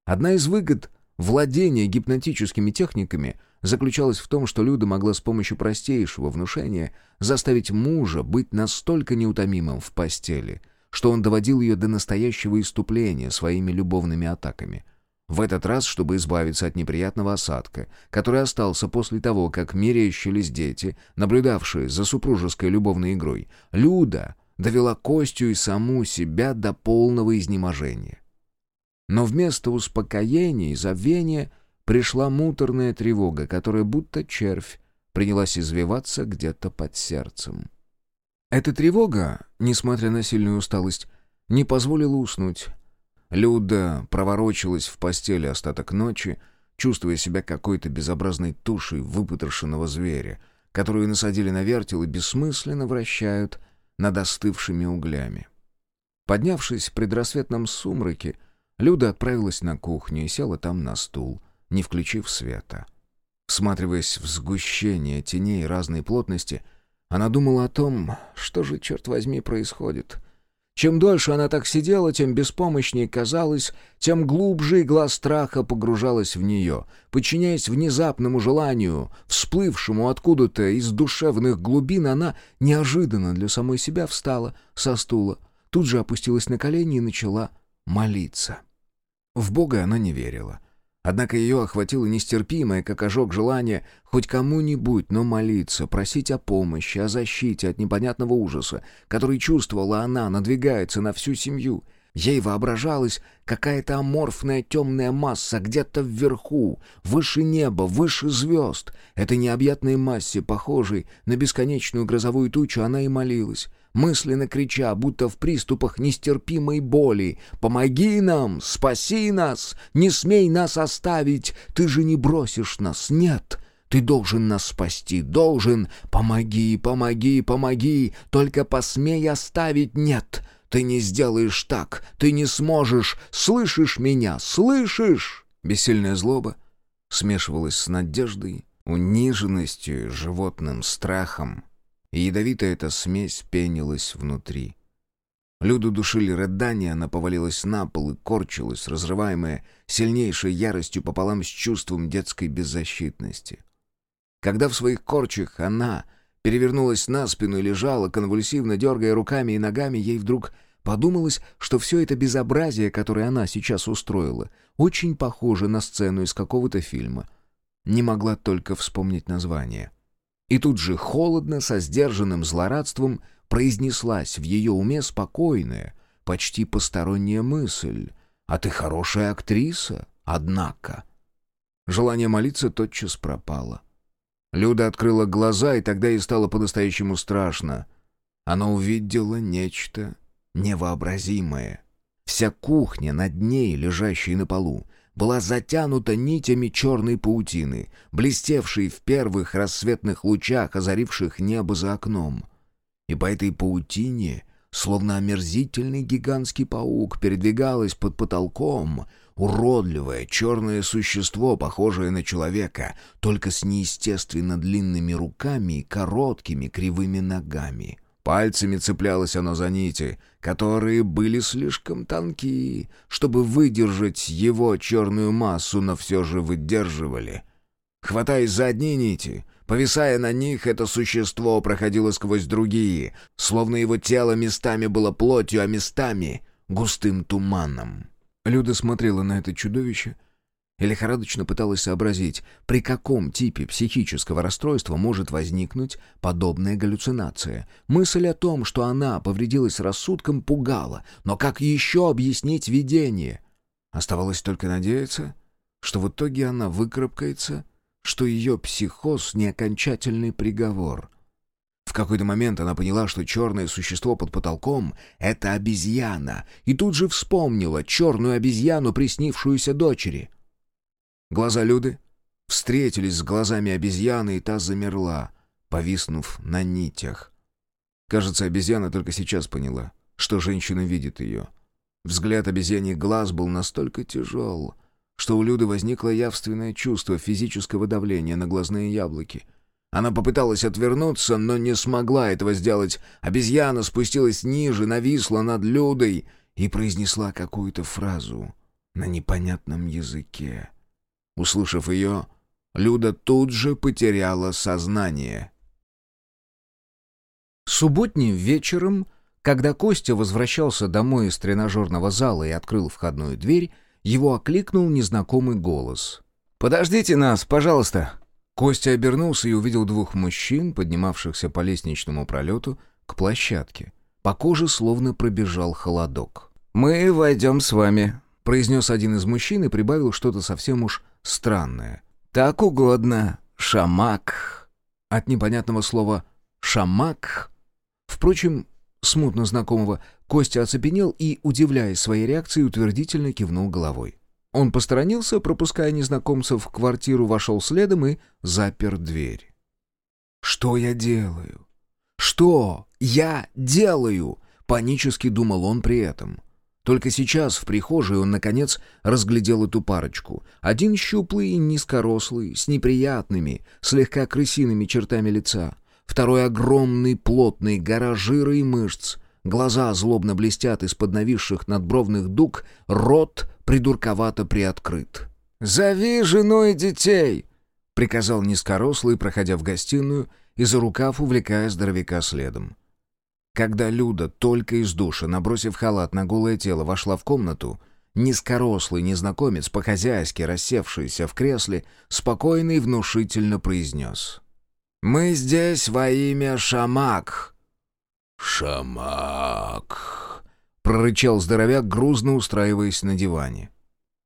Одна из выгод владения гипнотическими техниками заключалась в том, что Люда могла с помощью простейшего внушения заставить мужа быть настолько неутомимым в постели — что он доводил ее до настоящего иступления своими любовными атаками. В этот раз, чтобы избавиться от неприятного осадка, который остался после того, как мерещились дети, наблюдавшие за супружеской любовной игрой, Люда довела Костю и саму себя до полного изнеможения. Но вместо успокоения и забвения пришла муторная тревога, которая будто червь принялась извиваться где-то под сердцем. Эта тревога, несмотря на сильную усталость, не позволила уснуть. Люда проворочилась в постели остаток ночи, чувствуя себя какой-то безобразной тушей выпотрошенного зверя, которую насадили на вертел и бессмысленно вращают над остывшими углями. Поднявшись в предрассветном сумраке, Люда отправилась на кухню и села там на стул, не включив света. Всматриваясь в сгущение теней разной плотности, она думала о том, что же, черт возьми, происходит. Чем дольше она так сидела, тем беспомощнее казалось, тем глубже игла страха погружалась в нее, подчиняясь внезапному желанию, всплывшему откуда-то из душевных глубин, она неожиданно для самой себя встала со стула, тут же опустилась на колени и начала молиться. В Бога она не верила. Однако ее охватило нестерпимое, как ожог желание хоть кому-нибудь, но молиться, просить о помощи, о защите от непонятного ужаса, который чувствовала она, надвигается на всю семью. Ей воображалась какая-то аморфная темная масса где-то вверху, выше неба, выше звезд. Этой необъятной массе, похожей на бесконечную грозовую тучу, она и молилась мысленно крича, будто в приступах нестерпимой боли. «Помоги нам! Спаси нас! Не смей нас оставить! Ты же не бросишь нас! Нет!» Ты должен нас спасти, должен. Помоги, помоги, помоги. Только посмей оставить. Нет, ты не сделаешь так. Ты не сможешь. Слышишь меня? Слышишь? Бессильная злоба смешивалась с надеждой, униженностью, животным страхом и ядовитая эта смесь пенилась внутри. Люду душили рыдания, она повалилась на пол и корчилась, разрываемая сильнейшей яростью пополам с чувством детской беззащитности. Когда в своих корчах она перевернулась на спину и лежала, конвульсивно дергая руками и ногами, ей вдруг подумалось, что все это безобразие, которое она сейчас устроила, очень похоже на сцену из какого-то фильма. Не могла только вспомнить название — И тут же холодно, со сдержанным злорадством, произнеслась в ее уме спокойная, почти посторонняя мысль. «А ты хорошая актриса, однако». Желание молиться тотчас пропало. Люда открыла глаза, и тогда ей стало по-настоящему страшно. Она увидела нечто невообразимое. Вся кухня над ней, лежащей на полу, была затянута нитями черной паутины, блестевшей в первых рассветных лучах, озаривших небо за окном. И по этой паутине, словно омерзительный гигантский паук, передвигалось под потолком уродливое черное существо, похожее на человека, только с неестественно длинными руками и короткими кривыми ногами. Пальцами цеплялось оно за нити, которые были слишком тонкие, чтобы выдержать его черную массу, но все же выдерживали. Хватаясь за одни нити, повисая на них, это существо проходило сквозь другие, словно его тело местами было плотью, а местами — густым туманом. Люда смотрела на это чудовище — и лихорадочно пыталась сообразить, при каком типе психического расстройства может возникнуть подобная галлюцинация. Мысль о том, что она повредилась рассудком, пугала, но как еще объяснить видение? Оставалось только надеяться, что в итоге она выкарабкается, что ее психоз — не окончательный приговор. В какой-то момент она поняла, что черное существо под потолком — это обезьяна, и тут же вспомнила черную обезьяну, приснившуюся дочери — Глаза Люды встретились с глазами обезьяны, и та замерла, повиснув на нитях. Кажется, обезьяна только сейчас поняла, что женщина видит ее. Взгляд обезьяний глаз был настолько тяжел, что у Люды возникло явственное чувство физического давления на глазные яблоки. Она попыталась отвернуться, но не смогла этого сделать. Обезьяна спустилась ниже, нависла над Людой и произнесла какую-то фразу на непонятном языке. Услышав ее, Люда тут же потеряла сознание. Субботним вечером, когда Костя возвращался домой из тренажерного зала и открыл входную дверь, его окликнул незнакомый голос. «Подождите нас, пожалуйста!» Костя обернулся и увидел двух мужчин, поднимавшихся по лестничному пролету к площадке. По коже словно пробежал холодок. «Мы войдем с вами», — произнес один из мужчин и прибавил что-то совсем уж странное. «Так угодно. Шамак». От непонятного слова «шамак». Впрочем, смутно знакомого, Костя оцепенел и, удивляясь своей реакции, утвердительно кивнул головой. Он посторонился, пропуская незнакомцев в квартиру, вошел следом и запер дверь. «Что я делаю? Что я делаю?» — панически думал он при этом. Только сейчас в прихожей он, наконец, разглядел эту парочку. Один щуплый и низкорослый, с неприятными, слегка крысиными чертами лица. Второй огромный, плотный, гора жира и мышц. Глаза злобно блестят из-под нависших надбровных дуг, рот придурковато приоткрыт. «Зови жену и детей!» — приказал низкорослый, проходя в гостиную и за рукав увлекая здоровяка следом. Когда Люда, только из душа, набросив халат на голое тело, вошла в комнату, низкорослый незнакомец, по-хозяйски рассевшийся в кресле, спокойно и внушительно произнес. «Мы здесь во имя Шамак». «Шамак», — прорычал здоровяк, грузно устраиваясь на диване.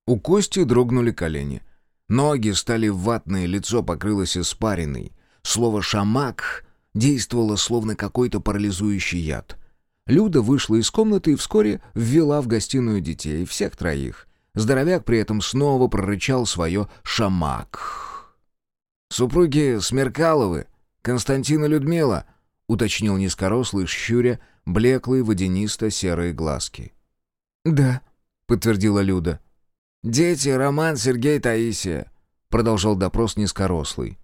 У Кости дрогнули колени. Ноги стали ватные, лицо покрылось испариной. Слово «шамак» действовала словно какой-то парализующий яд. Люда вышла из комнаты и вскоре ввела в гостиную детей, всех троих. Здоровяк при этом снова прорычал свое «шамак». «Супруги Смеркаловы, Константин и Людмила», — уточнил низкорослый, щуря, блеклые водянисто-серые глазки. «Да», — подтвердила Люда. «Дети Роман, Сергей, Таисия», — продолжал допрос низкорослый.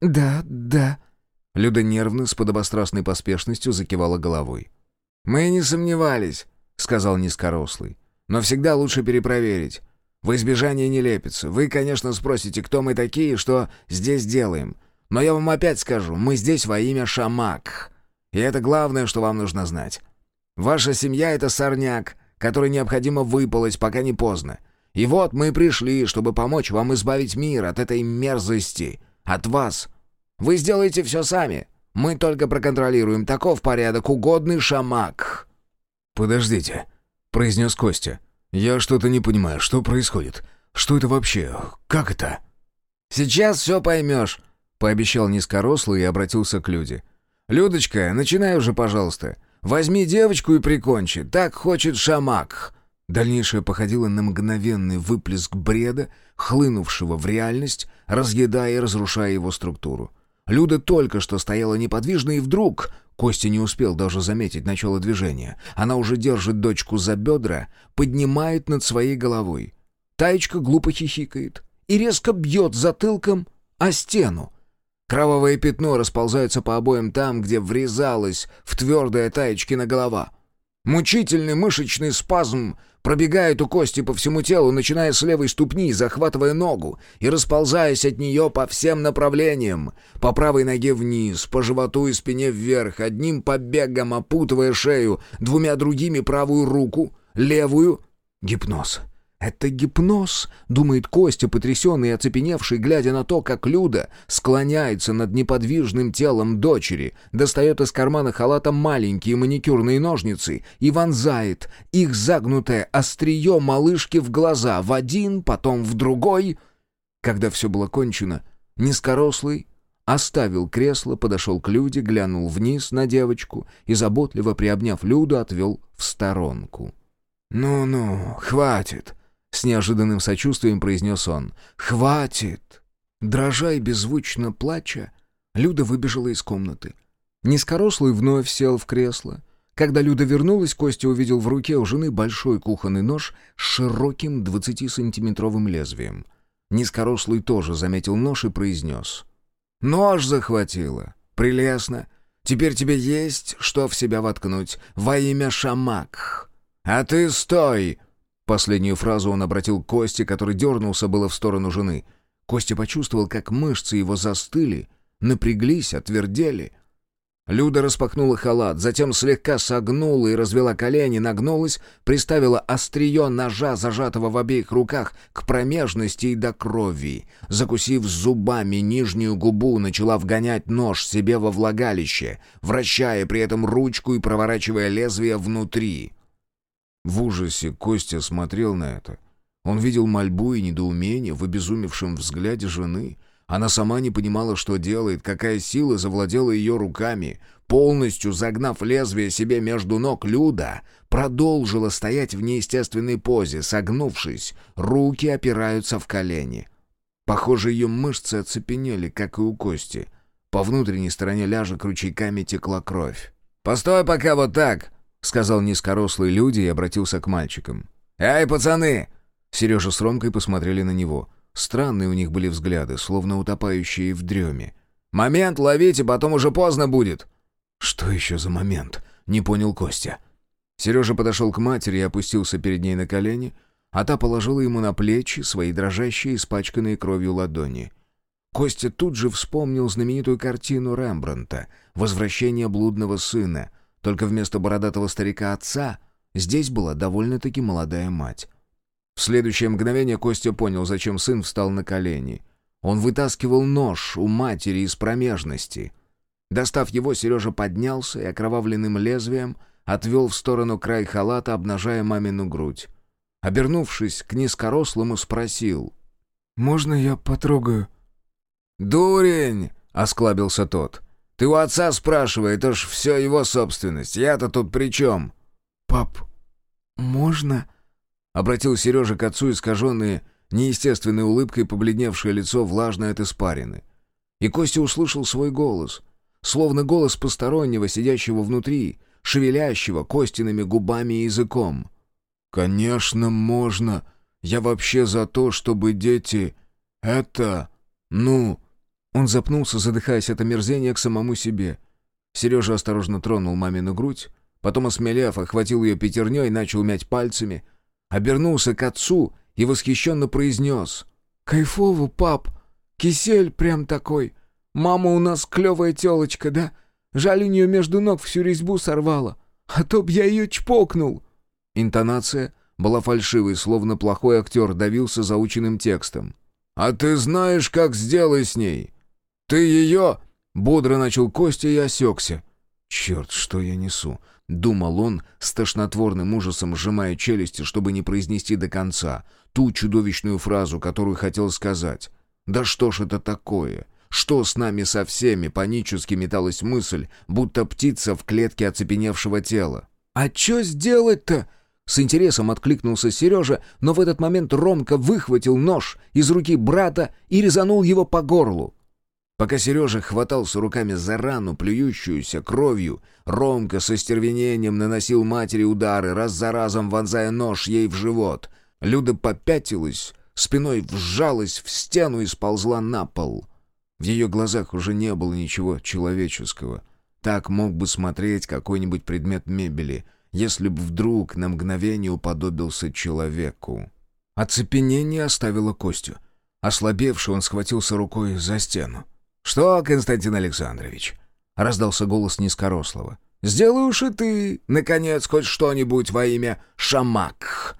«Да, да», Люда нервно, с подобострастной поспешностью закивала головой. «Мы не сомневались», — сказал низкорослый. «Но всегда лучше перепроверить. В избежание нелепицы. Вы, конечно, спросите, кто мы такие и что здесь делаем. Но я вам опять скажу, мы здесь во имя Шамак. И это главное, что вам нужно знать. Ваша семья — это сорняк, который необходимо выполоть, пока не поздно. И вот мы пришли, чтобы помочь вам избавить мир от этой мерзости. От вас. Вы сделаете все сами. Мы только проконтролируем. Таков порядок, угодный шамак». «Подождите», — произнес Костя. «Я что-то не понимаю. Что происходит? Что это вообще? Как это?» «Сейчас все поймешь», — пообещал низкорослый и обратился к Люде. «Людочка, начинай уже, пожалуйста. Возьми девочку и прикончи. Так хочет шамак». Дальнейшее походило на мгновенный выплеск бреда, хлынувшего в реальность, разъедая и разрушая его структуру. Люда только что стояла неподвижно, и вдруг... Костя не успел даже заметить начало движения. Она уже держит дочку за бедра, поднимает над своей головой. Таечка глупо хихикает и резко бьет затылком о стену. Кровавое пятно расползается по обоям там, где врезалась в твердое Таечкина голова. Мучительный мышечный спазм пробегает у Кости по всему телу, начиная с левой ступни, захватывая ногу и расползаясь от нее по всем направлениям. По правой ноге вниз, по животу и спине вверх, одним побегом опутывая шею, двумя другими правую руку, левую — гипноз. «Это гипноз», — думает Костя, потрясенный и оцепеневший, глядя на то, как Люда склоняется над неподвижным телом дочери, достает из кармана халата маленькие маникюрные ножницы и вонзает их загнутое острие малышки в глаза, в один, потом в другой. Когда все было кончено, низкорослый оставил кресло, подошел к Люде, глянул вниз на девочку и, заботливо приобняв Люду, отвел в сторонку. «Ну-ну, хватит», с неожиданным сочувствием произнес он. «Хватит!» Дрожа и беззвучно плача, Люда выбежала из комнаты. Низкорослый вновь сел в кресло. Когда Люда вернулась, Костя увидел в руке у жены большой кухонный нож с широким 20-сантиметровым лезвием. Низкорослый тоже заметил нож и произнес. «Нож захватила. Прелестно. Теперь тебе есть, что в себя воткнуть. Во имя Шамак. А ты стой!» Последнюю фразу он обратил к Косте, который дернулся было в сторону жены. Костя почувствовал, как мышцы его застыли, напряглись, отвердели. Люда распахнула халат, затем слегка согнула и развела колени, нагнулась, приставила острие ножа, зажатого в обеих руках, к промежности и до крови. Закусив зубами нижнюю губу, начала вгонять нож себе во влагалище, вращая при этом ручку и проворачивая лезвие внутри. В ужасе Костя смотрел на это. Он видел мольбу и недоумение в обезумевшем взгляде жены. Она сама не понимала, что делает, какая сила завладела ее руками. Полностью загнав лезвие себе между ног, Люда продолжила стоять в неестественной позе, согнувшись. Руки опираются в колени. Похоже, ее мышцы оцепенели, как и у Кости. По внутренней стороне ляжек ручейками текла кровь. «Постой пока вот так!» — сказал низкорослый люди и обратился к мальчикам. «Эй, пацаны!» Сережа с Ромкой посмотрели на него. Странные у них были взгляды, словно утопающие в дреме. «Момент ловите, потом уже поздно будет!» «Что еще за момент?» — не понял Костя. Сережа подошел к матери и опустился перед ней на колени, а та положила ему на плечи свои дрожащие, испачканные кровью ладони. Костя тут же вспомнил знаменитую картину Рембрандта «Возвращение блудного сына», только вместо бородатого старика отца здесь была довольно-таки молодая мать. В следующее мгновение Костя понял, зачем сын встал на колени. Он вытаскивал нож у матери из промежности. Достав его, Сережа поднялся и окровавленным лезвием отвел в сторону край халата, обнажая мамину грудь. Обернувшись к низкорослому, спросил. «Можно я потрогаю?» «Дурень!» — осклабился тот. Ты у отца спрашивай, это ж все его собственность. Я-то тут при чем?» «Пап, можно?» Обратил Сережа к отцу искаженные, неестественной улыбкой побледневшее лицо, влажное от испарины. И Костя услышал свой голос, словно голос постороннего, сидящего внутри, шевелящего Костиными губами и языком. «Конечно, можно. Я вообще за то, чтобы дети... Это... Ну...» Он запнулся, задыхаясь от омерзения к самому себе. Сережа осторожно тронул мамину грудь, потом, осмелев, охватил ее пятерней начал мять пальцами, обернулся к отцу и восхищенно произнес. «Кайфово, пап! Кисель прям такой! Мама у нас клевая телочка, да? Жаль, у нее между ног всю резьбу сорвала, а то б я ее чпокнул!» Интонация была фальшивой, словно плохой актер давился заученным текстом. «А ты знаешь, как сделай с ней?» «Ты ее...» Бодро начал Костя и осекся. «Черт, что я несу!» — думал он, с тошнотворным ужасом сжимая челюсти, чтобы не произнести до конца ту чудовищную фразу, которую хотел сказать. «Да что ж это такое? Что с нами со всеми?» — панически металась мысль, будто птица в клетке оцепеневшего тела. «А что сделать-то?» С интересом откликнулся Сережа, но в этот момент Ромка выхватил нож из руки брата и резанул его по горлу. Пока Сережа хватался руками за рану, плюющуюся кровью, Ромка со стервенением наносил матери удары, раз за разом вонзая нож ей в живот. Люда попятилась, спиной вжалась в стену и сползла на пол. В ее глазах уже не было ничего человеческого. Так мог бы смотреть какой-нибудь предмет мебели — если б вдруг на мгновение уподобился человеку. Оцепенение оставило Костю. Ослабевший он схватился рукой за стену. «Что, Константин Александрович?» — раздался голос низкорослого. «Сделай уж и ты, наконец, хоть что-нибудь во имя Шамак!»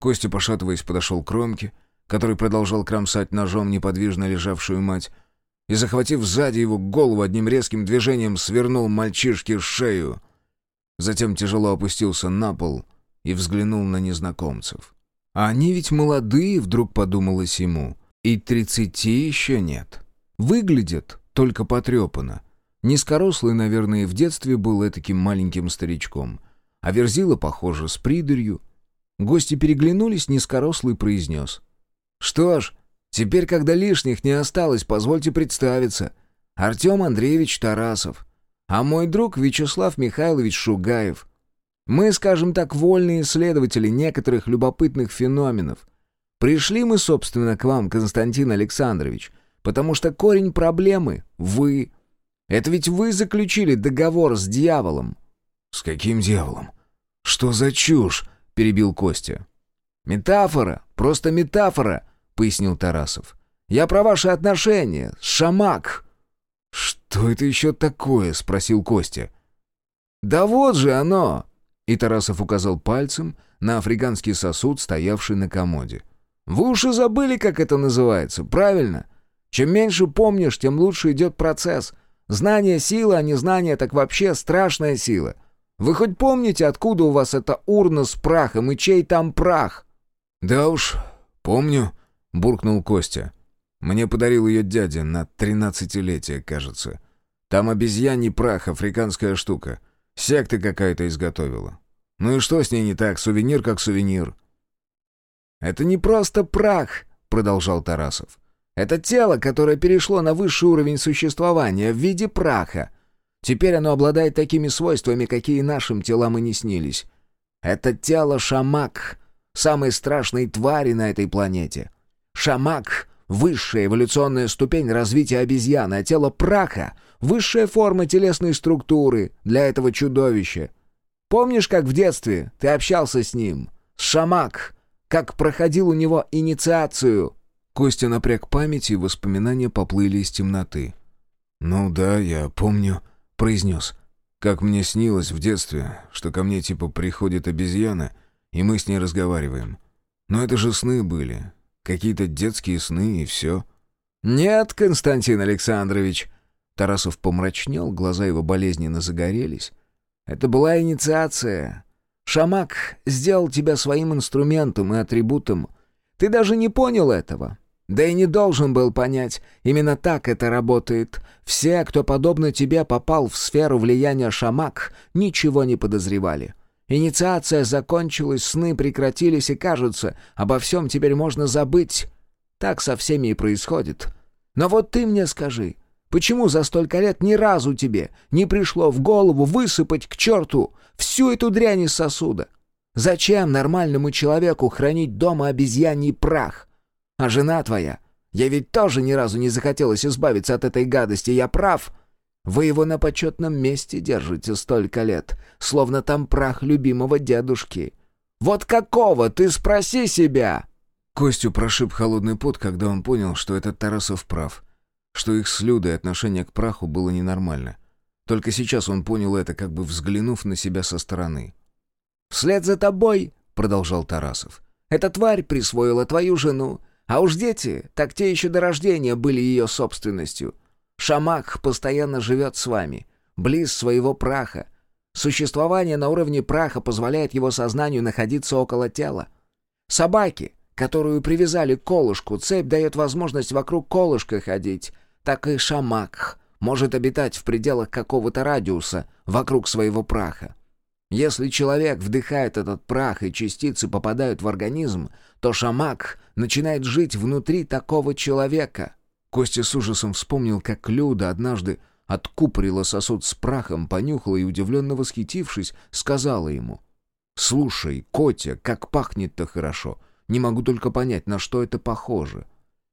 Костя, пошатываясь, подошел к Ромке, который продолжал кромсать ножом неподвижно лежавшую мать, и, захватив сзади его голову, одним резким движением свернул мальчишке шею — Затем тяжело опустился на пол и взглянул на незнакомцев. А они ведь молодые, вдруг подумалось ему. И тридцати еще нет. Выглядят только потрепанно. Низкорослый, наверное, в детстве был таким маленьким старичком. А Верзила, похоже, с придурью. Гости переглянулись, низкорослый произнес. «Что ж, теперь, когда лишних не осталось, позвольте представиться. Артем Андреевич Тарасов а мой друг Вячеслав Михайлович Шугаев. Мы, скажем так, вольные исследователи некоторых любопытных феноменов. Пришли мы, собственно, к вам, Константин Александрович, потому что корень проблемы — вы. Это ведь вы заключили договор с дьяволом». «С каким дьяволом? Что за чушь?» — перебил Костя. «Метафора, просто метафора», — пояснил Тарасов. «Я про ваши отношения Шамак». «Что это еще такое?» — спросил Костя. «Да вот же оно!» И Тарасов указал пальцем на африканский сосуд, стоявший на комоде. «Вы уж и забыли, как это называется, правильно? Чем меньше помнишь, тем лучше идет процесс. Знание — сила, а не знание — так вообще страшная сила. Вы хоть помните, откуда у вас эта урна с прахом и чей там прах?» «Да уж, помню», — буркнул Костя. «Мне подарил ее дядя на тринадцатилетие, кажется. Там обезьяний прах, африканская штука. Секта какая-то изготовила. Ну и что с ней не так? Сувенир как сувенир. «Это не просто прах», — продолжал Тарасов. «Это тело, которое перешло на высший уровень существования в виде праха. Теперь оно обладает такими свойствами, какие нашим телам и не снились. Это тело Шамак, самой страшной твари на этой планете. Шамак — высшая эволюционная ступень развития обезьяны, а тело праха Высшая форма телесной структуры для этого чудовища. Помнишь, как в детстве ты общался с ним? С Шамак? Как проходил у него инициацию?» Костя напряг память, и воспоминания поплыли из темноты. «Ну да, я помню», — произнес. «Как мне снилось в детстве, что ко мне типа приходит обезьяна, и мы с ней разговариваем. Но это же сны были. Какие-то детские сны, и все». «Нет, Константин Александрович», Тарасов помрачнел, глаза его болезненно загорелись. «Это была инициация. Шамак сделал тебя своим инструментом и атрибутом. Ты даже не понял этого. Да и не должен был понять. Именно так это работает. Все, кто подобно тебе попал в сферу влияния Шамак, ничего не подозревали». Инициация закончилась, сны прекратились, и, кажется, обо всем теперь можно забыть. Так со всеми и происходит. Но вот ты мне скажи, Почему за столько лет ни разу тебе не пришло в голову высыпать к черту всю эту дрянь из сосуда? Зачем нормальному человеку хранить дома обезьяний прах? А жена твоя? Я ведь тоже ни разу не захотелось избавиться от этой гадости, я прав. Вы его на почетном месте держите столько лет, словно там прах любимого дедушки. Вот какого, ты спроси себя!» Костю прошиб холодный пот, когда он понял, что этот Тарасов прав что их с Людой отношение к праху было ненормально. Только сейчас он понял это, как бы взглянув на себя со стороны. «Вслед за тобой», — продолжал Тарасов, — «эта тварь присвоила твою жену, а уж дети, так те еще до рождения были ее собственностью. Шамак постоянно живет с вами, близ своего праха. Существование на уровне праха позволяет его сознанию находиться около тела. Собаки, которую привязали к колышку, цепь дает возможность вокруг колышка ходить. Так и шамак может обитать в пределах какого-то радиуса вокруг своего праха. Если человек вдыхает этот прах и частицы попадают в организм, то шамак начинает жить внутри такого человека. Костя с ужасом вспомнил, как Люда однажды откупорила сосуд с прахом, понюхала и, удивленно восхитившись, сказала ему, «Слушай, Котя, как пахнет-то хорошо. Не могу только понять, на что это похоже».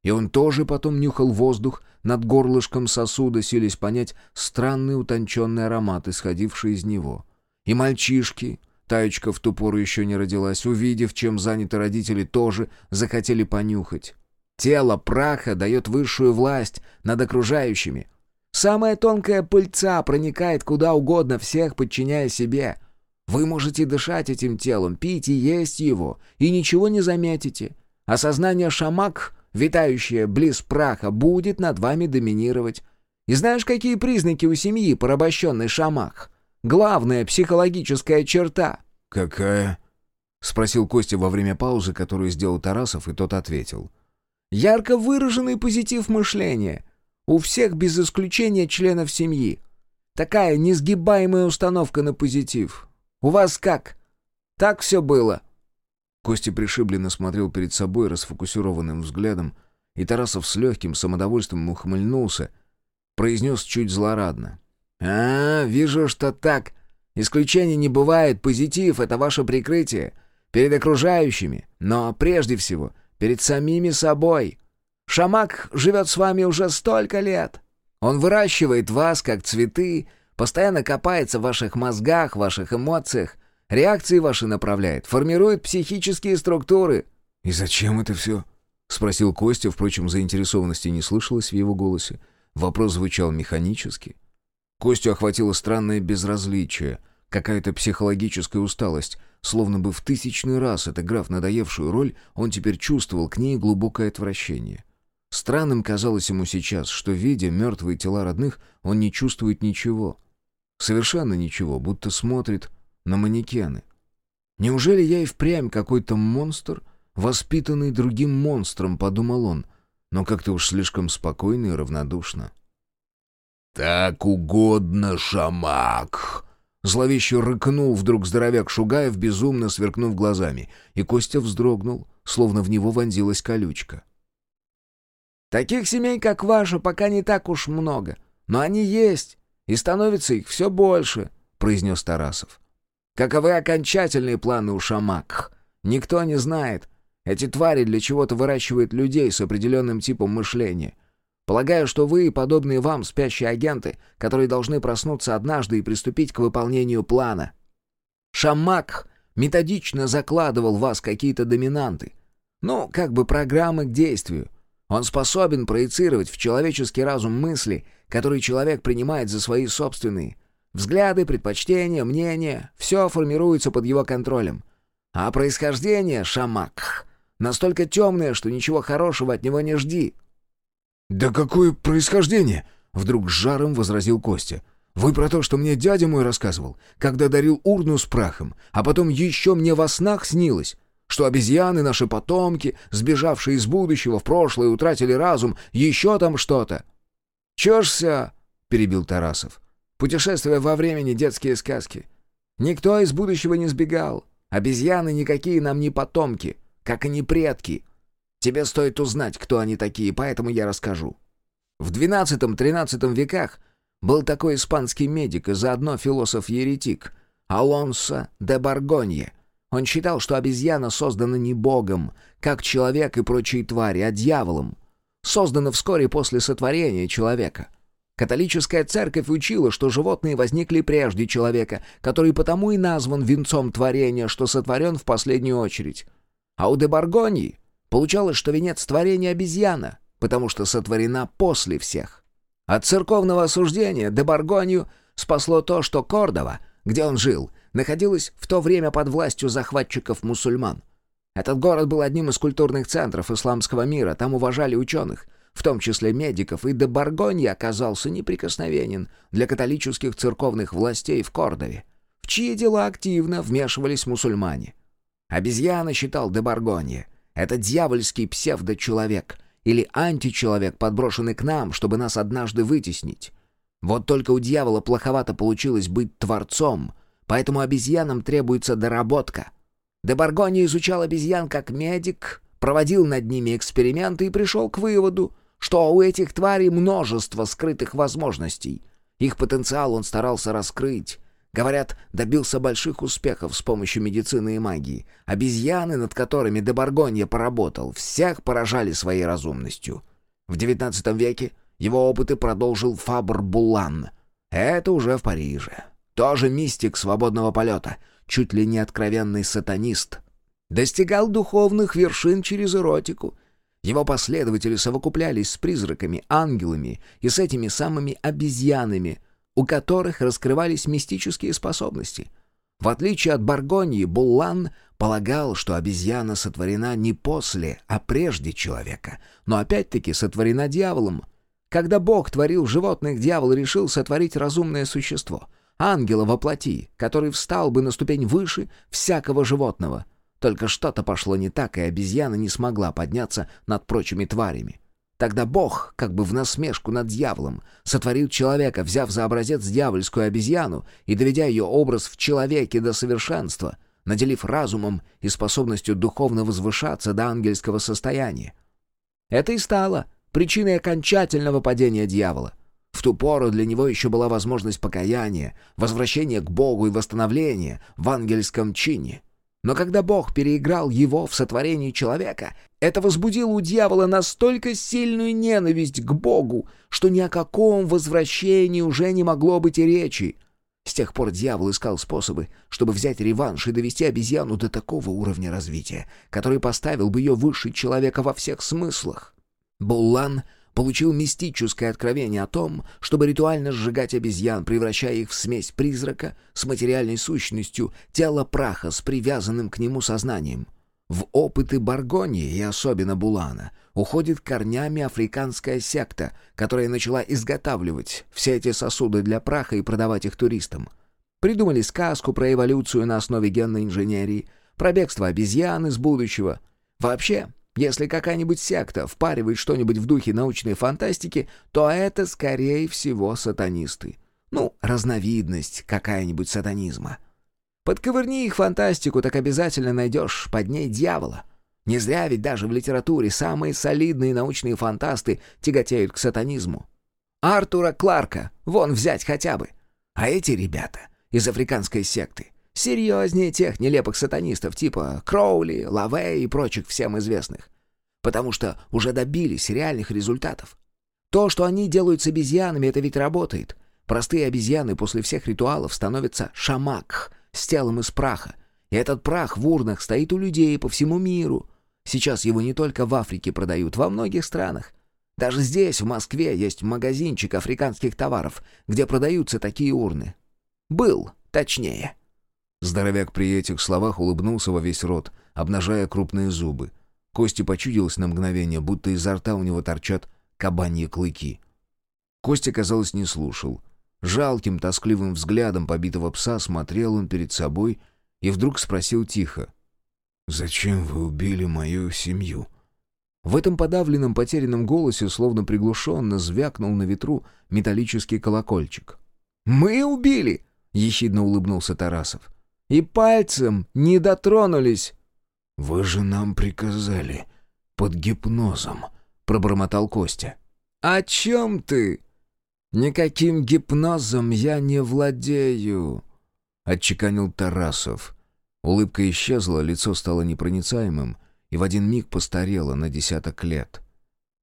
И он тоже потом нюхал воздух над горлышком сосуда, силясь понять странный утонченный аромат, исходивший из него. И мальчишки, Таечка в ту пору еще не родилась, увидев, чем заняты родители, тоже захотели понюхать. Тело праха дает высшую власть над окружающими. Самая тонкая пыльца проникает куда угодно, всех подчиняя себе. Вы можете дышать этим телом, пить и есть его, и ничего не заметите. Осознание шамак, витающее близ праха, будет над вами доминировать. И знаешь, какие признаки у семьи порабощенной шамах? Главная психологическая черта». «Какая?» — спросил Костя во время паузы, которую сделал Тарасов, и тот ответил. «Ярко выраженный позитив мышления. У всех без исключения членов семьи. Такая несгибаемая установка на позитив. У вас как? Так все было?» Костя пришибленно смотрел перед собой расфокусированным взглядом, и Тарасов с легким самодовольством ухмыльнулся, произнес чуть злорадно. «А, вижу, что так. Исключений не бывает, позитив — это ваше прикрытие. Перед окружающими, но прежде всего перед самими собой. Шамак живет с вами уже столько лет. Он выращивает вас, как цветы, постоянно копается в ваших мозгах, ваших эмоциях, реакции ваши направляет, формирует психические структуры». «И зачем это все?» — спросил Костя, впрочем, заинтересованности не слышалось в его голосе. Вопрос звучал механически. Костю охватило странное безразличие, какая-то психологическая усталость, словно бы в тысячный раз отыграв надоевшую роль, он теперь чувствовал к ней глубокое отвращение. Странным казалось ему сейчас, что, видя мертвые тела родных, он не чувствует ничего. Совершенно ничего, будто смотрит на манекены. «Неужели я и впрямь какой-то монстр, воспитанный другим монстром?» — подумал он, но как-то уж слишком спокойно и равнодушно. «Так угодно, шамак!» Зловеще рыкнул вдруг здоровяк Шугаев, безумно сверкнув глазами, и Костя вздрогнул, словно в него вонзилась колючка. «Таких семей, как ваша, пока не так уж много, но они есть, и становится их все больше», — произнес Тарасов. «Каковы окончательные планы у шамак? Никто не знает. Эти твари для чего-то выращивают людей с определенным типом мышления. Полагаю, что вы, подобные вам, спящие агенты, которые должны проснуться однажды и приступить к выполнению плана. Шамак методично закладывал в вас какие-то доминанты. Ну, как бы программы к действию. Он способен проецировать в человеческий разум мысли, которые человек принимает за свои собственные. Взгляды, предпочтения, мнения — все формируется под его контролем. А происхождение Шамак настолько темное, что ничего хорошего от него не жди. «Да какое происхождение?» — вдруг с жаром возразил Костя. «Вы про то, что мне дядя мой рассказывал, когда дарил урну с прахом, а потом еще мне во снах снилось, что обезьяны, наши потомки, сбежавшие из будущего в прошлое, утратили разум, еще там что-то». «Чё ж все?» — перебил Тарасов. «Путешествия во времени, детские сказки. Никто из будущего не сбегал. Обезьяны никакие нам не потомки, как и не предки. Тебе стоит узнать, кто они такие, поэтому я расскажу. В XII-XIII веках был такой испанский медик и заодно философ-еретик Алонсо де Баргонье. Он считал, что обезьяна создана не богом, как человек и прочие твари, а дьяволом. Создана вскоре после сотворения человека. Католическая церковь учила, что животные возникли прежде человека, который потому и назван венцом творения, что сотворен в последнюю очередь. А у де Баргоньи Получалось, что венец творения обезьяна, потому что сотворена после всех. От церковного осуждения де Баргонью спасло то, что Кордова, где он жил, находилась в то время под властью захватчиков-мусульман. Этот город был одним из культурных центров исламского мира, там уважали ученых, в том числе медиков, и до Баргоньи оказался неприкосновенен для католических церковных властей в Кордове, в чьи дела активно вмешивались мусульмане. Обезьяна считал де Баргонье. Это дьявольский псевдочеловек или античеловек, подброшенный к нам, чтобы нас однажды вытеснить. Вот только у дьявола плоховато получилось быть творцом, поэтому обезьянам требуется доработка. Де Баргони изучал обезьян как медик, проводил над ними эксперименты и пришел к выводу, что у этих тварей множество скрытых возможностей. Их потенциал он старался раскрыть, Говорят, добился больших успехов с помощью медицины и магии. Обезьяны, над которыми де Баргонья поработал, всех поражали своей разумностью. В XIX веке его опыты продолжил Фабр Булан. Это уже в Париже. Тоже мистик свободного полета, чуть ли не откровенный сатанист. Достигал духовных вершин через эротику. Его последователи совокуплялись с призраками, ангелами и с этими самыми обезьянами — у которых раскрывались мистические способности. В отличие от Баргоньи, Буллан полагал, что обезьяна сотворена не после, а прежде человека, но опять-таки сотворена дьяволом. Когда Бог творил животных, дьявол решил сотворить разумное существо, ангела во плоти, который встал бы на ступень выше всякого животного. Только что-то пошло не так, и обезьяна не смогла подняться над прочими тварями. Тогда Бог, как бы в насмешку над дьяволом, сотворил человека, взяв за образец дьявольскую обезьяну и доведя ее образ в человеке до совершенства, наделив разумом и способностью духовно возвышаться до ангельского состояния. Это и стало причиной окончательного падения дьявола. В ту пору для него еще была возможность покаяния, возвращения к Богу и восстановления в ангельском чине — но когда Бог переиграл его в сотворении человека, это возбудило у дьявола настолько сильную ненависть к Богу, что ни о каком возвращении уже не могло быть и речи. С тех пор дьявол искал способы, чтобы взять реванш и довести обезьяну до такого уровня развития, который поставил бы ее выше человека во всех смыслах. Буллан получил мистическое откровение о том, чтобы ритуально сжигать обезьян, превращая их в смесь призрака с материальной сущностью, тело праха с привязанным к нему сознанием. В опыты Баргонии и особенно Булана уходит корнями африканская секта, которая начала изготавливать все эти сосуды для праха и продавать их туристам. Придумали сказку про эволюцию на основе генной инженерии, про бегство обезьян из будущего. Вообще, если какая-нибудь секта впаривает что-нибудь в духе научной фантастики, то это, скорее всего, сатанисты. Ну, разновидность какая-нибудь сатанизма. Подковырни их фантастику, так обязательно найдешь под ней дьявола. Не зря ведь даже в литературе самые солидные научные фантасты тяготеют к сатанизму. Артура Кларка, вон взять хотя бы. А эти ребята из африканской секты Серьезнее тех нелепых сатанистов типа Кроули, Лаве и прочих всем известных. Потому что уже добились реальных результатов. То, что они делают с обезьянами, это ведь работает. Простые обезьяны после всех ритуалов становятся шамак с телом из праха. И этот прах в урнах стоит у людей по всему миру. Сейчас его не только в Африке продают, во многих странах. Даже здесь, в Москве, есть магазинчик африканских товаров, где продаются такие урны. Был, точнее. Здоровяк при этих словах улыбнулся во весь рот, обнажая крупные зубы. Кости почудилось на мгновение, будто изо рта у него торчат кабаньи клыки. Костя, казалось, не слушал. Жалким, тоскливым взглядом побитого пса смотрел он перед собой и вдруг спросил тихо. «Зачем вы убили мою семью?» В этом подавленном, потерянном голосе, словно приглушенно, звякнул на ветру металлический колокольчик. «Мы убили!» — ехидно улыбнулся Тарасов и пальцем не дотронулись». «Вы же нам приказали под гипнозом», — пробормотал Костя. «О чем ты? Никаким гипнозом я не владею», — отчеканил Тарасов. Улыбка исчезла, лицо стало непроницаемым и в один миг постарело на десяток лет.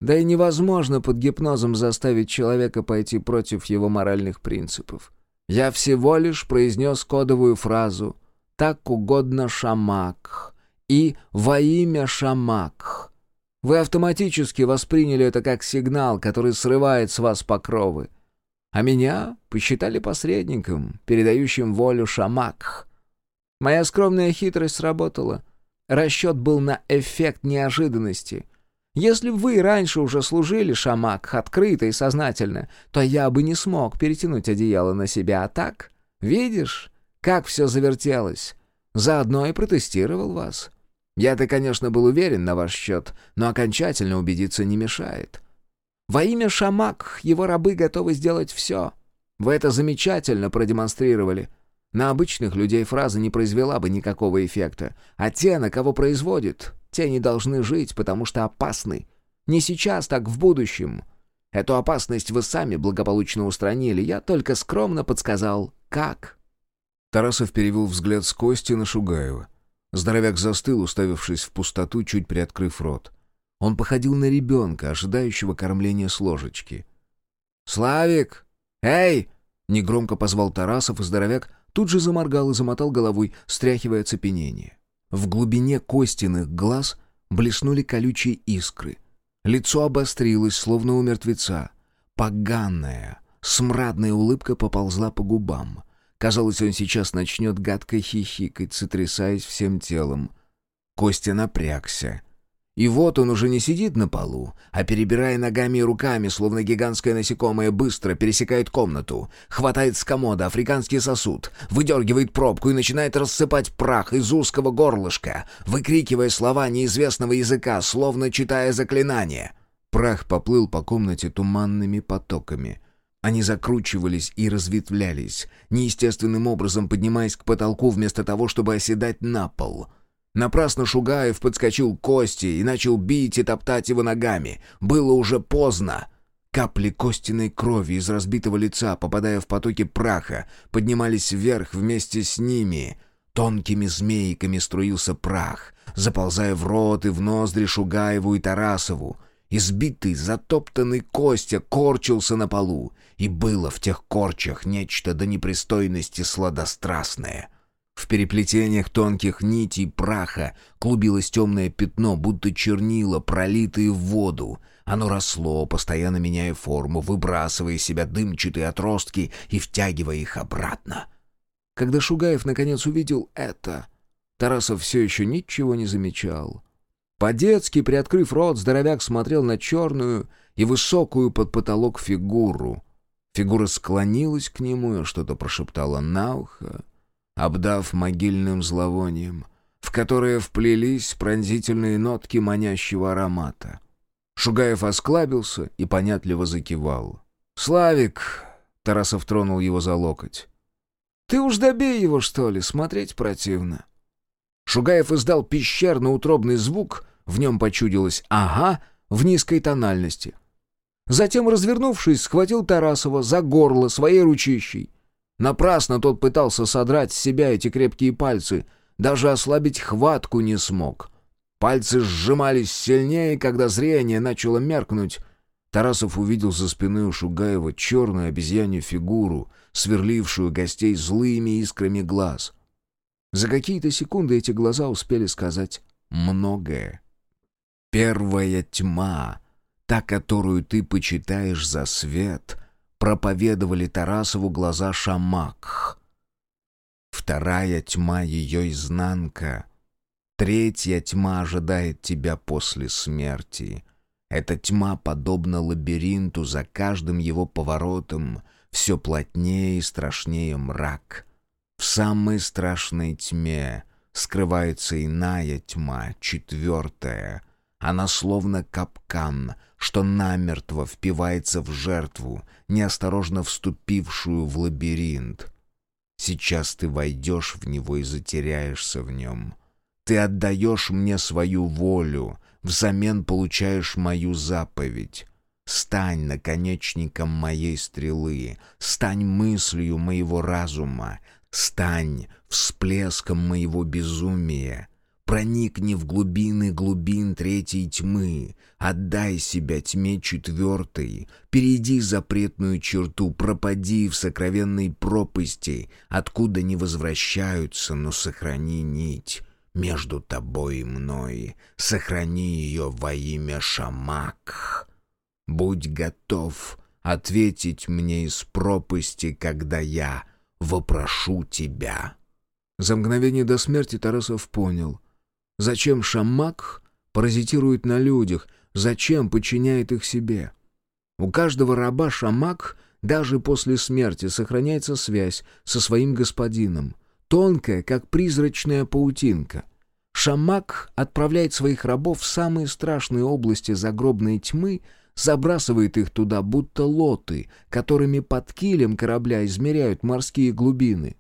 «Да и невозможно под гипнозом заставить человека пойти против его моральных принципов. Я всего лишь произнес кодовую фразу «Так угодно Шамак» и «Во имя Шамак». Вы автоматически восприняли это как сигнал, который срывает с вас покровы. А меня посчитали посредником, передающим волю Шамак. Моя скромная хитрость сработала. Расчет был на эффект неожиданности. Если бы вы раньше уже служили, Шамак, открыто и сознательно, то я бы не смог перетянуть одеяло на себя, а так, видишь, как все завертелось. Заодно и протестировал вас. Я-то, конечно, был уверен на ваш счет, но окончательно убедиться не мешает. Во имя Шамак его рабы готовы сделать все. Вы это замечательно продемонстрировали. На обычных людей фраза не произвела бы никакого эффекта, а те, на кого производит, те не должны жить, потому что опасны. Не сейчас, так в будущем. Эту опасность вы сами благополучно устранили, я только скромно подсказал, как». Тарасов перевел взгляд с Кости на Шугаева. Здоровяк застыл, уставившись в пустоту, чуть приоткрыв рот. Он походил на ребенка, ожидающего кормления с ложечки. «Славик! Эй!» — негромко позвал Тарасов, и здоровяк тут же заморгал и замотал головой, стряхивая цепенение. В глубине Костиных глаз блеснули колючие искры. Лицо обострилось, словно у мертвеца. Поганная, смрадная улыбка поползла по губам. Казалось, он сейчас начнет гадко хихикать, сотрясаясь всем телом. Костя напрягся. И вот он уже не сидит на полу, а перебирая ногами и руками, словно гигантское насекомое, быстро пересекает комнату, хватает с комода африканский сосуд, выдергивает пробку и начинает рассыпать прах из узкого горлышка, выкрикивая слова неизвестного языка, словно читая заклинание. Прах поплыл по комнате туманными потоками. Они закручивались и разветвлялись, неестественным образом поднимаясь к потолку вместо того, чтобы оседать на пол — Напрасно Шугаев подскочил к Кости и начал бить и топтать его ногами. Было уже поздно. Капли костяной крови из разбитого лица, попадая в потоки праха, поднимались вверх вместе с ними. Тонкими змейками струился прах, заползая в рот и в ноздри Шугаеву и Тарасову. Избитый, затоптанный Костя корчился на полу, и было в тех корчах нечто до непристойности сладострастное — в переплетениях тонких нитей праха клубилось темное пятно, будто чернила, пролитые в воду. Оно росло, постоянно меняя форму, выбрасывая из себя дымчатые отростки и втягивая их обратно. Когда Шугаев наконец увидел это, Тарасов все еще ничего не замечал. По-детски, приоткрыв рот, здоровяк смотрел на черную и высокую под потолок фигуру. Фигура склонилась к нему и что-то прошептала на ухо обдав могильным зловонием, в которое вплелись пронзительные нотки манящего аромата. Шугаев осклабился и понятливо закивал. «Славик!» — Тарасов тронул его за локоть. «Ты уж добей его, что ли, смотреть противно». Шугаев издал пещерно-утробный звук, в нем почудилось «ага» в низкой тональности. Затем, развернувшись, схватил Тарасова за горло своей ручищей Напрасно тот пытался содрать с себя эти крепкие пальцы, даже ослабить хватку не смог. Пальцы сжимались сильнее, когда зрение начало меркнуть. Тарасов увидел за спиной у Шугаева черную обезьянью фигуру, сверлившую гостей злыми искрами глаз. За какие-то секунды эти глаза успели сказать многое. «Первая тьма, та, которую ты почитаешь за свет», проповедовали Тарасову глаза Шамак. Вторая тьма — ее изнанка. Третья тьма ожидает тебя после смерти. Эта тьма подобна лабиринту, за каждым его поворотом все плотнее и страшнее мрак. В самой страшной тьме скрывается иная тьма, четвертая. Она словно капкан — что намертво впивается в жертву, неосторожно вступившую в лабиринт. Сейчас ты войдешь в него и затеряешься в нем. Ты отдаешь мне свою волю, взамен получаешь мою заповедь. Стань наконечником моей стрелы, стань мыслью моего разума, стань всплеском моего безумия. Проникни в глубины глубин третьей тьмы, отдай себя тьме четвертой, перейди запретную черту, пропади в сокровенной пропасти, откуда не возвращаются, но сохрани нить между тобой и мной, сохрани ее во имя Шамак. Будь готов ответить мне из пропасти, когда я вопрошу тебя». За мгновение до смерти Тарасов понял — Зачем шамак паразитирует на людях? Зачем подчиняет их себе? У каждого раба шамак даже после смерти сохраняется связь со своим господином, тонкая, как призрачная паутинка. Шамак отправляет своих рабов в самые страшные области загробной тьмы, забрасывает их туда, будто лоты, которыми под килем корабля измеряют морские глубины.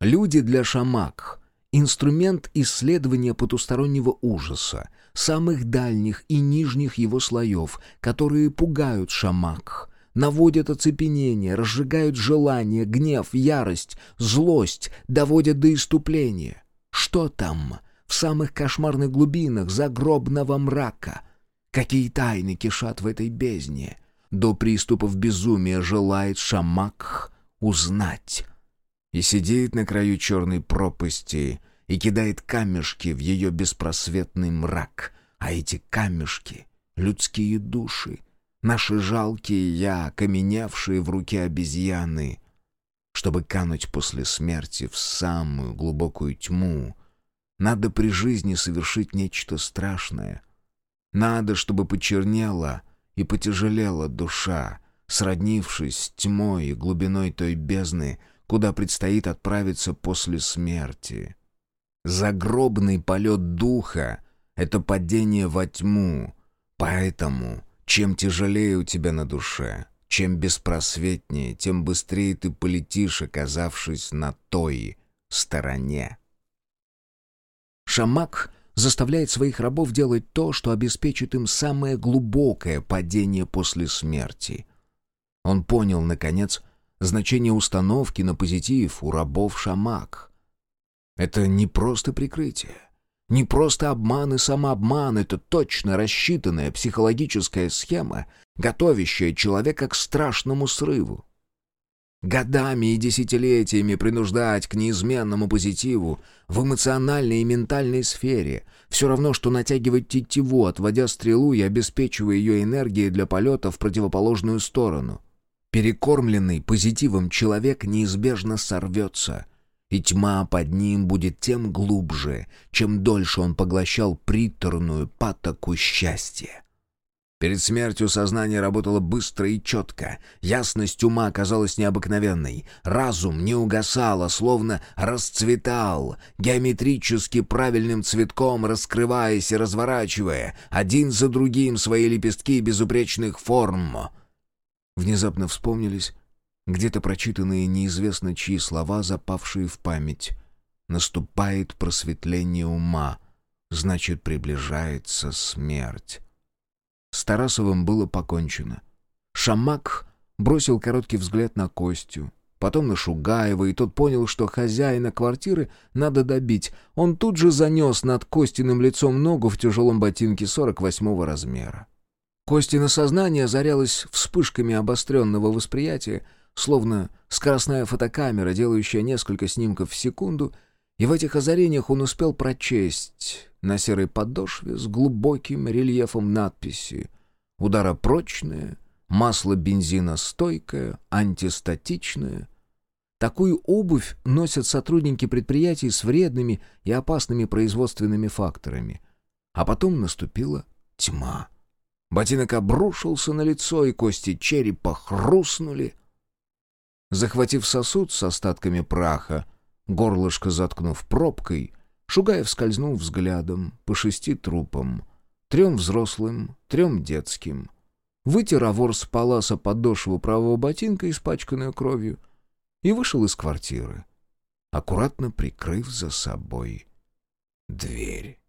Люди для шамак — инструмент исследования потустороннего ужаса, самых дальних и нижних его слоев, которые пугают шамак — наводят оцепенение, разжигают желание, гнев, ярость, злость, доводят до иступления. Что там в самых кошмарных глубинах загробного мрака? Какие тайны кишат в этой бездне? До приступов безумия желает Шамак узнать. И сидит на краю черной пропасти и кидает камешки в ее беспросветный мрак. А эти камешки — людские души, наши жалкие «я», каменевшие в руке обезьяны. Чтобы кануть после смерти в самую глубокую тьму, надо при жизни совершить нечто страшное. Надо, чтобы почернела и потяжелела душа, сроднившись с тьмой и глубиной той бездны, куда предстоит отправиться после смерти. Загробный полет духа — это падение во тьму, поэтому чем тяжелее у тебя на душе, чем беспросветнее, тем быстрее ты полетишь, оказавшись на той стороне. Шамак заставляет своих рабов делать то, что обеспечит им самое глубокое падение после смерти. Он понял, наконец, значение установки на позитив у рабов Шамак. Это не просто прикрытие. Не просто обман и самообман, это точно рассчитанная психологическая схема, готовящая человека к страшному срыву. Годами и десятилетиями принуждать к неизменному позитиву в эмоциональной и ментальной сфере все равно, что натягивать тетиву, отводя стрелу и обеспечивая ее энергией для полета в противоположную сторону. Перекормленный позитивом человек неизбежно сорвется — и тьма под ним будет тем глубже, чем дольше он поглощал приторную патоку счастья. Перед смертью сознание работало быстро и четко, ясность ума оказалась необыкновенной, разум не угасал, а словно расцветал, геометрически правильным цветком раскрываясь и разворачивая один за другим свои лепестки безупречных форм. Внезапно вспомнились где-то прочитанные неизвестно чьи слова, запавшие в память. Наступает просветление ума, значит, приближается смерть. С Тарасовым было покончено. Шамак бросил короткий взгляд на Костю, потом на Шугаева, и тот понял, что хозяина квартиры надо добить. Он тут же занес над Костиным лицом ногу в тяжелом ботинке 48 размера. Костина сознание озарялось вспышками обостренного восприятия, словно скоростная фотокамера, делающая несколько снимков в секунду, и в этих озарениях он успел прочесть на серой подошве с глубоким рельефом надписи «Ударопрочное», «Масло бензина стойкое», «Антистатичное». Такую обувь носят сотрудники предприятий с вредными и опасными производственными факторами. А потом наступила тьма. Ботинок обрушился на лицо, и кости черепа хрустнули — Захватив сосуд с остатками праха, горлышко заткнув пробкой, Шугаев скользнул взглядом по шести трупам. Трем взрослым, трем детским. Вытер авор с паласа подошву правого ботинка, испачканную кровью, и вышел из квартиры, аккуратно прикрыв за собой дверь.